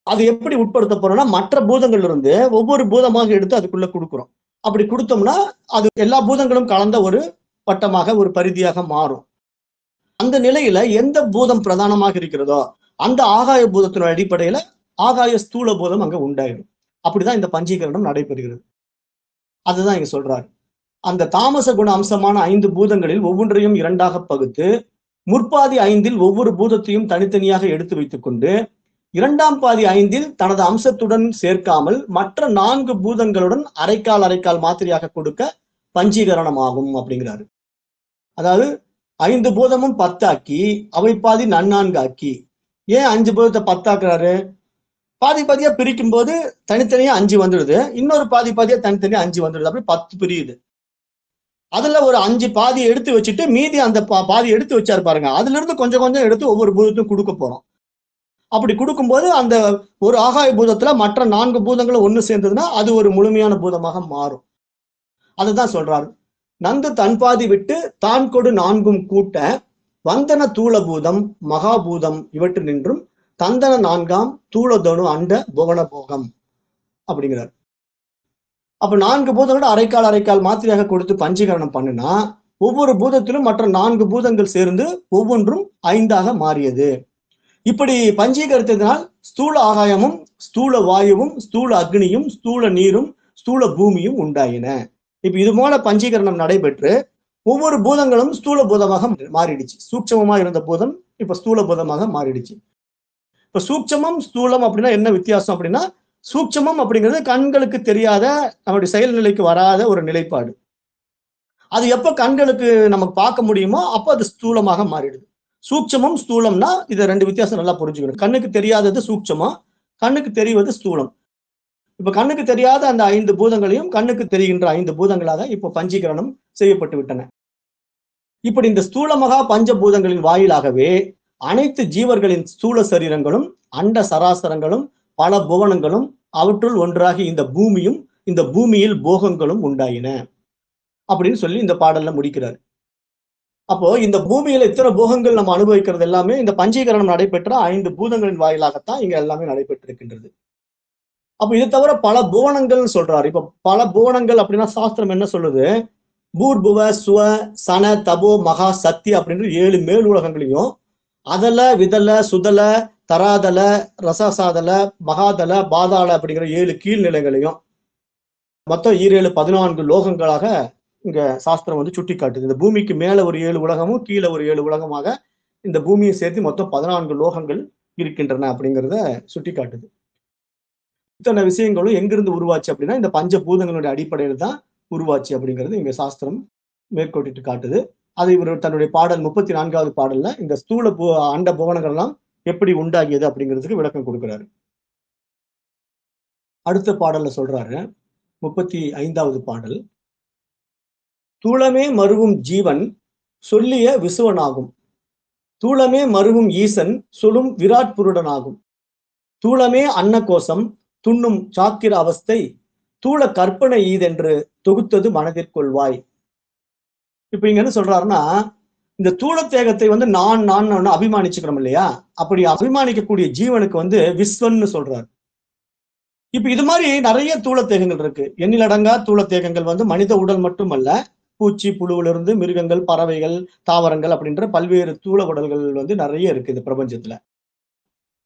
அது எப்படி உட்படுத்த போறோம்னா மற்ற பூதங்கள்ல இருந்து ஒவ்வொரு பூதமாக எடுத்து அதுக்குள்ள கொடுக்குறோம். அப்படி கொடுத்தோம்னா அது எல்லா பூதங்களும் கலந்த ஒரு வட்டமாக ஒரு பரிதியாக மாறும். அந்த நிலையில எந்த பூதம் பிரதானமாக இருக்கிறதோ அந்த ஆகாய பூதத்தின் அடிப்படையில ஆகாய ஸ்தூல பூதம் அங்க உண்டாயிடும் அப்படிதான் இந்த பஞ்சீகரணம் நடைபெறுகிறது. அதுதான் இங்க சொல்றாரு. அந்த தாமச குண அம்சமான ஐந்து பூதங்களில் ஒவ்வொன்றையும் இரண்டாக பகுத்து முற்பாதி ஐந்தில் ஒவ்வொரு பூதத்தையும் தனித்தனியாக எடுத்து வைத்துக்கொண்டு இரண்டாம் பாதி ஐந்தில் தனது அம்சத்துடன் சேர்க்காமல் மற்ற நான்கு பூதங்களுடன் அரைக்கால் அரைக்கால் மாத்திரையாக கொடுக்க பஞ்சீகரணம் ஆகும் அப்படிங்கிறாரு. அதாவது ஐந்து பூதமும் பத்தாக்கி அவை பாதி நன்னான்காக்கி. ஏன் அஞ்சு பூதத்தை பத்தாக்குறாரு? பாதி பாதியா பிரிக்கும் போது தனித்தனியா அஞ்சு வந்துடுது. இன்னொரு பாதி பாதியா தனித்தனியா அஞ்சு வந்துடுது. அப்படி பத்து பிரியுது. அதுல ஒரு அஞ்சு பாதி எடுத்து வச்சுட்டு மீதி அந்த பா- பாதி எடுத்து வச்சாரு பாருங்க. அதுல இருந்து கொஞ்சம் கொஞ்சம் எடுத்து ஒவ்வொரு பூதத்தையும் கொடுக்க போறோம். அப்படி கொடுக்கும்போது அந்த ஒரு ஆகாய பூதத்துல மற்ற நான்கு பூதங்களும் ஒன்று சேர்ந்ததுன்னா அது ஒரு முழுமையான பூதமாக மாறும். அதுதான் சொல்றாரு. நந்து தன்பாதி விட்டு தான் கொடு நான்கும் கூட்ட வந்தன தூளபூதம் மகாபூதம் இவற்று நின்றும் தந்தன நான்காம் தூளதனு அண்ட புவன போகம் அப்படிங்கிறார். அப்ப நான்கு பூதங்களோட அரைக்கால் அரைக்கால் மாத்திரையாக கொடுத்து பஞ்சீகரணம் பண்ணுனா ஒவ்வொரு பூதத்திலும் மற்ற நான்கு பூதங்கள் சேர்ந்து ஒவ்வொன்றும் ஐந்தாக மாறியது. இப்படி பஞ்சீகரித்ததினால் ஸ்தூல ஆகாயமும் ஸ்தூல வாயுவும் ஸ்தூல அக்னியும் ஸ்தூல நீரும் ஸ்தூல பூமியும் உண்டாயின. இப்ப இது போல பஞ்சீகரணம் நடைபெற்று ஒவ்வொரு பூதங்களும் ஸ்தூல பூதமாக மாறிடுச்சு. சூட்சமமா இருந்த பூதம் இப்ப ஸ்தூல பூதமாக மாறிடுச்சு. இப்ப சூட்சமம் ஸ்தூலம் அப்படின்னா என்ன வித்தியாசம் அப்படின்னா சூட்சமம் அப்படிங்கிறது கண்களுக்கு தெரியாத நம்முடைய செயல்நிலைக்கு வராத ஒரு நிலைப்பாடு. அது எப்ப கண்களுக்கு நமக்கு பார்க்க முடியுமோ அப்போ அது ஸ்தூலமாக மாறிடுது. சூட்சமம் ஸ்தூலம்னா இதை ரெண்டு வித்தியாசம் நல்லா புரிஞ்சுக்கணும். கண்ணுக்கு தெரியாதது சூட்சமா கண்ணுக்கு தெரிவது ஸ்தூலம். இப்ப கண்ணுக்கு தெரியாத அந்த ஐந்து பூதங்களையும் கண்ணுக்கு தெரிகின்ற ஐந்து பூதங்களாக இப்போ பஞ்சீகரணம் செய்யப்பட்டு விட்டன. இப்படி இந்த ஸ்தூல மகா பஞ்சபூதங்களின் வாயிலாகவே அனைத்து ஜீவர்களின் ஸ்தூல சரீரங்களும் அண்ட சராசரங்களும் பல புவனங்களும் அவற்றுள் ஒன்றாகி இந்த பூமியும் இந்த பூமியில் போகங்களும் உண்டாயின. அப்படின்னு சொல்லி இந்த பாடல்ல முடிக்கிறார். அப்போ இந்த பூமியில இத்தனை போகங்கள் நம்ம அனுபவிக்கிறது எல்லாமே இந்த பஞ்சீகரணம் நடைபெற்ற ஐந்து பூதங்களின் வாயிலாகத்தான் இங்க எல்லாமே நடைபெற்றிருக்கின்றது. அப்ப இது தவிர பல புவனங்கள்னு சொல்றாரு. இப்ப பல புவனங்கள் அப்படின்னா சாஸ்திரம் என்ன சொல்லுது? பூர்புவ சுவ சன தபோ மகா சக்தி அப்படின்ற ஏழு மேல் உலகங்களையும் அதல விதல சுதல தராதல ரசசாதல மகாதல பாதாள அப்படிங்கிற ஏழு கீழ்நிலைகளையும் மொத்தம் ஈரேழு பதினான்கு லோகங்களாக இங்க சாஸ்திரம் வந்து சுட்டி காட்டுது இந்த பூமிக்கு மேல ஒரு ஏழு உலகமும் கீழே ஒரு ஏழு உலகமாக இந்த பூமியை சேர்த்து மொத்தம் பதினான்கு லோகங்கள் இருக்கின்றன அப்படிங்கிறத சுட்டி காட்டுது இத்தனை விஷயங்களும் எங்கிருந்து உருவாச்சு அப்படின்னா இந்த பஞ்சபூதங்களுடைய அடிப்படையில் தான் உருவாச்சு அப்படிங்கிறது இங்க சாஸ்திரம் மேற்கோட்டிட்டு காட்டுது. அது இவர் தன்னுடைய பாடல் முப்பத்தி நான்காவது பாடல்ல இந்த ஸ்தூல பூ அண்ட புவனங்கள் எல்லாம் எப்படி உண்டாகியது அப்படிங்கிறதுக்கு விளக்கம் கொடுக்கிறாரு. அடுத்த பாடல்ல சொல்றாரு முப்பத்தி ஐந்தாவது பாடல். தூளமே மருவும் ஜீவன் சொல்லிய விசுவனாகும். தூளமே மருவும் ஈசன் சொல்லும் விராட் புருடனாகும் தூளமே அன்னகோசம் துண்ணும் சாக்கிர அவஸ்தை தூள கற்பனை ஈதென்று தொகுத்தது மனதிற்கொள்வாய் இப்ப இங்க என்ன சொல்றாருன்னா இந்த தூள தேகத்தை வந்து நான் நான் ஒண்ணு அபிமானிச்சுக்கிறோம் இல்லையா? அப்படி அபிமானிக்கக்கூடிய ஜீவனுக்கு வந்து விஸ்வன்னு சொல்றாரு. இப்ப இது மாதிரி நிறைய தூள தேகங்கள் இருக்கு. எண்ணிலடங்கா தூள தேகங்கள் வந்து மனித உடல் மட்டுமல்ல பூச்சி புழுவிலிருந்து மிருகங்கள் பறவைகள் தாவரங்கள் அப்படின்ற பல்வேறு தூள உடல்கள் வந்து நிறைய இருக்கு இந்த பிரபஞ்சத்துல.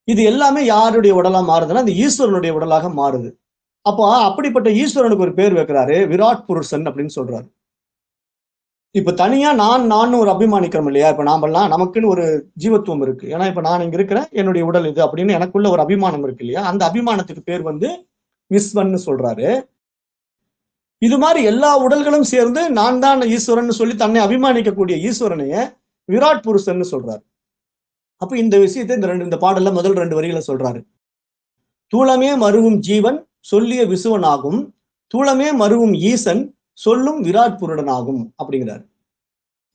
இது எல்லாமே யாருடைய உடலா மாறுதுன்னா இந்த ஈஸ்வரனுடைய உடலாக மாறுது. அப்போ அப்படிப்பட்ட ஈஸ்வரனுக்கு ஒரு பேர் வைக்கிறாரு விராட் புருஷன் அப்படின்னு சொல்றாரு. இப்ப தனியா நான் நான் ஒரு அபிமானிக்கிறோம் இல்லையா? இப்ப நாமெல்லாம் நமக்குன்னு ஒரு ஜீவத்துவம் இருக்கு. ஏன்னா இப்ப நான் இங்க இருக்கிறேன் என்னுடைய உடல் இது அப்படின்னு எனக்குள்ள ஒரு அபிமானம் இருக்கு இல்லையா? அந்த அபிமானத்துக்கு பேர் வந்து விஸ்வன் சொல்றாரு. இது மாதிரி எல்லா உடல்களும் சேர்ந்து நான் தான் ஈஸ்வரன் சொல்லி தன்னை அபிமானிக்கக்கூடிய ஈஸ்வரனைய விராட் புருஷன் சொல்றாரு. அப்ப இந்த விஷயத்தை இந்த ரெண்டு இந்த பாடல்ல முதல் ரெண்டு வரிகளை சொல்றாரு. தூளமே மருவும் ஜீவன் சொல்லிய விசுவனாகும். தூளமே மருவும் ஈசன் சொல்லும் விராட் புருடனாகும் அப்படிங்கிறார்.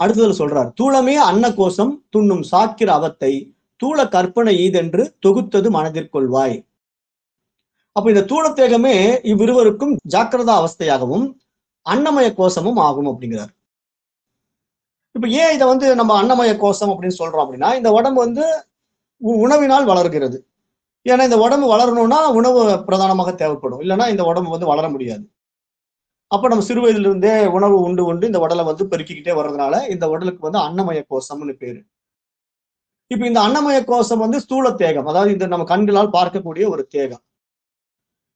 அடுத்ததுல சொல்றார் தூளமே அன்னகோசம் துண்ணும் சாக்கிர அவத்தை தூள கற்பனை ஈதென்று தொகுத்தது மனதிற்கொள்வாய் அப்ப இந்த தூளத்தேகமே இவ்விருவருக்கும் ஜாக்கிரதா அவஸ்தையாகவும் அன்னமய கோஷமும் ஆகும் அப்படிங்கிறார். இப்போ ஏன் இதை வந்து நம்ம அன்னமய கோஷம் அப்படின்னு சொல்றோம் அப்படின்னா இந்த உடம்பு வந்து உ- உணவினால் வளர்கிறது. ஏன்னா இந்த உடம்பு வளரணும்னா உணவு பிரதானமாக தேவைப்படும். இல்லைன்னா இந்த உடம்பு வந்து வளர முடியாது. அப்போ நம்ம சிறு வயதிலிருந்தே உணவு உண்டு உண்டு இந்த உடலை வந்து பெருக்கிக்கிட்டே வர்றதுனால இந்த உடலுக்கு வந்து அன்னமய கோஷம்னு பேரு. இப்போ இந்த அன்னமய கோஷம் வந்து ஸ்தூல தேகம். அதாவது இந்த நம்ம கண்களால் பார்க்கக்கூடிய ஒரு தேகம்.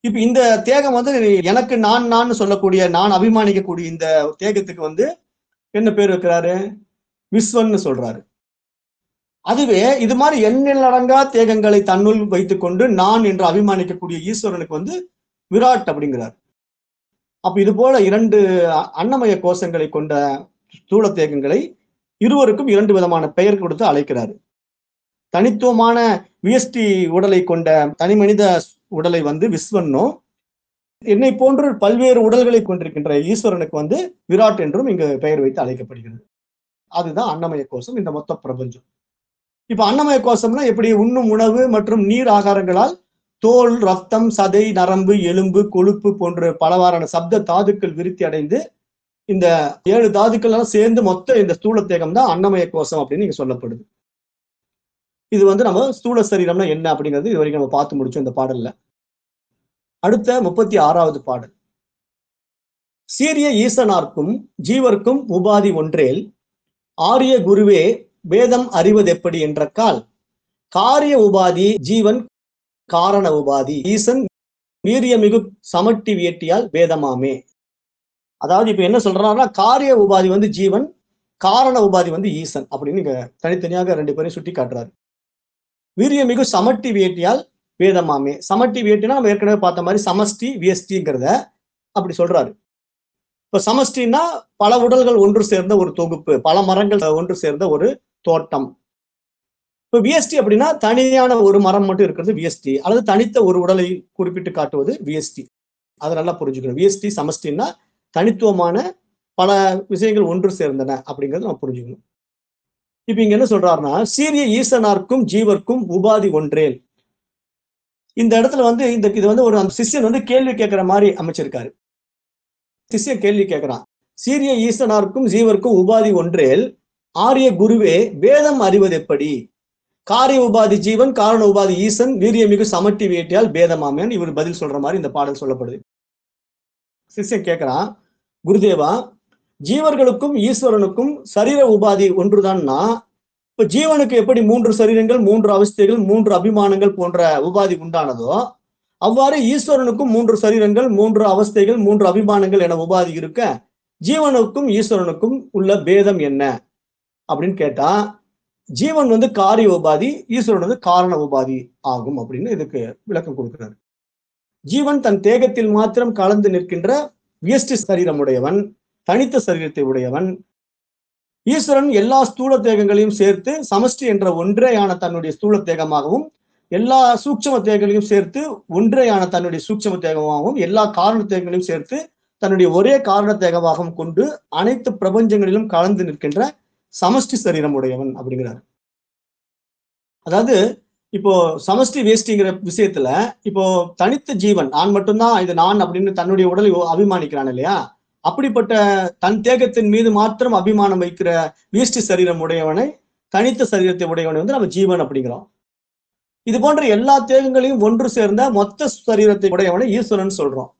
இப்போ இந்த தேகம் வந்து எனக்கு நான் நான் சொல்லக்கூடிய நான் அபிமானிக்கக்கூடிய இந்த தேகத்துக்கு வந்து என்ன பேர் வைக்கிறாரு? விஸ்வன்னு சொல்றாரு. அதுவே இது மாதிரி எண்ணில் அடங்கா தேகங்களை தன்னுள் வைத்துக்கொண்டு நான் என்று அபிமானிக்கக்கூடிய ஈஸ்வரனுக்கு வந்து விராட் அப்படிங்கிறார். அப்ப இது போல இரண்டு அ- அன்னமய கோஷங்களை கொண்ட ஸ்தூல தேகங்களை இருவருக்கும் இரண்டு விதமான பெயர் கொடுத்து அழைக்கிறாரு. தனித்துவமான விஎஸ்டி உடலை கொண்ட தனி மனித உடலை வந்து விஸ்வன்னும் என்னை போன்று பல்வேறு உடல்களை கொண்டிருக்கின்ற ஈஸ்வரனுக்கு வந்து விராட் என்றும் இங்கு பெயர் வைத்து அழைக்கப்படுகிறது. அதுதான் அன்னமய கோஷம் இந்த மொத்த பிரபஞ்சம். இப்ப அன்னமய கோஷம்னா எப்படி? உண்ணும் உணவு மற்றும் நீர் ஆகாரங்களால் தோல் ரத்தம் சதை நரம்பு எலும்பு கொழுப்பு போன்ற பலவாறான சப்த தாதுக்கள் விருத்தி அடைந்து இந்த ஏழு தாதுக்கள் எல்லாம் சேர்ந்து மொத்த இந்த ஸ்தூல தேகம் தான் அன்னமய கோஷம் அப்படின்னு இங்க சொல்லப்படுது. இது வந்து நம்ம ஸ்தூல சரீரம்னா என்ன அப்படிங்கிறது இது வரைக்கும் நம்ம பார்த்து முடிச்சோம் இந்த பாடல்ல. அடுத்த முப்பத்தி ஆறாவது பாடல். சீரிய ஈசனார்க்கும் ஜீவர்க்கும் உபாதி ஒன்றேல் ஆரிய குருவே வேதம் அறிவதெப்படி என்ற கால். காரிய உபாதி ஜீவன் காரண உபாதி. ஈசன் வீரியமிகு சமட்டி வியட்டியால் வேதமாமே. அதாவது இப்ப என்ன சொல்றாருன்னா காரிய உபாதி வந்து ஜீவன் காரண உபாதி வந்து ஈசன் அப்படின்னு இங்க தனித்தனியாக ரெண்டு பேரையும் சுட்டி காட்டுறாரு வீரியமிகு சமட்டி வியட்டியால் வேதமாமே. சமட்டி வியட்டினா நம்ம ஏற்கனவே பார்த்த மாதிரி சமஷ்டி வியஸ்டிங்கிறத அப்படி சொல்றாரு. இப்ப சமஷ்டின்னா பல உடல்கள் ஒன்று சேர்ந்த ஒரு தொகுப்பு பல மரங்கள் ஒன்று சேர்ந்த ஒரு தோட்டம். இப்ப விஎஸ்டி அப்படின்னா தனியான ஒரு மரம் மட்டும் இருக்கிறது விஎஸ்டி அல்லது தனித்த ஒரு உடலை குறிப்பிட்டு காட்டுவது விஎஸ்டி. அதை நல்லா புரிஞ்சுக்கணும். விஎஸ்டி சமஷ்டின்னா தனித்துவமான பல விஷயங்கள் ஒன்று சேர்ந்தன அப்படிங்கிறது நம்ம புரிஞ்சுக்கணும். இப்ப இங்க என்ன சொல்றாருன்னா சீரிய ஈசனார்க்கும் ஜீவர்க்கும் உபாதி ஒன்றேன் இந்த இடத்துல வந்து இந்த இது வந்து ஒரு அந்த சிஷ்யன் வந்து கேள்வி கேட்கிற மாதிரி அமைச்சிருக்காரு. சிஷ்யன் கேள்வி கேட்கிறான். சீரிய ஈசனாருக்கும் ஜீவருக்கும் உபாதி ஒன்றில் ஆரிய குருவே வேதம் அறிவது எப்படி? காரிய உபாதி ஜீவன் காரண உபாதி ஈசன் வீரியமிகு சமட்டி வேட்டியால் பேதமாமேன். இவர் பதில் சொல்ற மாதிரி இந்த பாடல் சொல்லப்படுது. சிஷ்யன் கேட்கிறான் குருதேவா ஜீவர்களுக்கும் ஈஸ்வரனுக்கும் சரீர உபாதி ஒன்றுதான்னா இப்ப ஜீவனுக்கு எப்படி மூன்று சரீரங்கள் மூன்று அவஸ்தைகள் மூன்று அபிமானங்கள் போன்ற உபாதி உண்டானதோ அவ்வாறு ஈஸ்வரனுக்கும் மூன்று சரீரங்கள் மூன்று அவஸ்தைகள் மூன்று அபிமானங்கள் என உபாதி இருக்க ஜீவனுக்கும் ஈஸ்வரனுக்கும் உள்ள பேதம் என்ன? அப்படின்னு கேட்டா ஜீவன் வந்து காரிய உபாதி ஈஸ்வரன் வந்து காரண உபாதி ஆகும் அப்படின்னு இதுக்கு விளக்கம் கொடுக்கிறார். ஜீவன் தன் தேகத்தில் மாத்திரம் கலந்து நிற்கின்ற வியஷ்டி சரீரம் உடையவன் தனித்த சரீரத்தை உடையவன் ஈஸ்வரன் எல்லா ஸ்தூல தேகங்களையும் சேர்த்து சமஷ்டி என்ற ஒன்றேயான தன்னுடைய ஸ்தூல தேகமாகவும் எல்லா சூட்சம தேகங்களையும் சேர்த்து ஒன்றேயான தன்னுடைய சூட்சம தேகமாகவும் எல்லா காரண தேகங்களையும் சேர்த்து தன்னுடைய ஒரே காரண தேகமாகவும் கொண்டு அனைத்து பிரபஞ்சங்களிலும் கலந்து நிற்கின்ற சமஷ்டி சரீரம் உடையவன் அப்படிங்கிறார். அதாவது இப்போ சமஷ்டி வேஷ்டிங்கிற விஷயத்துல இப்போ தனித்த ஜீவன் நான் மட்டும்தான் இது நான் அப்படின்னு தன்னுடைய உடலை அபிமானிக்கிறான் இல்லையா? அப்படிப்பட்ட தன் தேகத்தின் மீது மாத்திரம் அபிமானம் வைக்கிற வீஷ்டி சரீரம் உடையவனை தனித்த சரீரத்தை உடையவனை வந்து நம்ம ஜீவன் அப்படிங்கிறோம். இது போன்ற எல்லா தேகங்களையும் ஒன்று சேர்ந்த மொத்த சரீரத்தை உடையவனை ஈஸ்வரன் சொல்றோம்.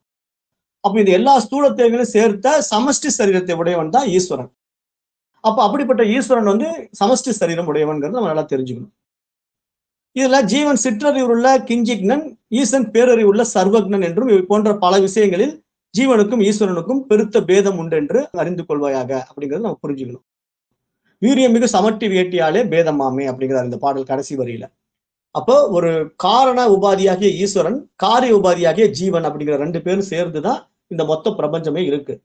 அப்ப இந்த எல்லா ஸ்தூல தேகங்களையும் சேர்த்த சமஷ்டி சரீரத்தை உடையவன் தான் ஈஸ்வரன். அப்ப அப்படிப்பட்ட ஈஸ்வரன் வந்து சமஷ்டி சரீரம் உடையவன்கிறது நம்ம நல்லா தெரிஞ்சுக்கணும். இதுல ஜீவன் சிற்றறிவுள்ள கிஞ்சிக்னன் ஈசன் பேரறிவுள்ள சர்வக்னன் என்றும் போன்ற பல விஷயங்களில் ஜீவனுக்கும் ஈஸ்வரனுக்கும் பெருத்த பேதம் உண்டு என்று அறிந்து கொள்வாயாக அப்படிங்கிறது நம்ம புரிஞ்சுக்கணும். வீரியம் மிகு சமட்டி வேட்டியாலே பேதமாமே அப்படிங்கிறார் இந்த பாடல் கடைசி வரியில. அப்போ ஒரு காரண உபாதியாகிய ஈஸ்வரன் காரிய உபாதியாகிய ஜீவன் அப்படிங்கிற ரெண்டு பேரும் சேர்ந்துதான் இந்த மொத்த பிரபஞ்சமே இருக்கு.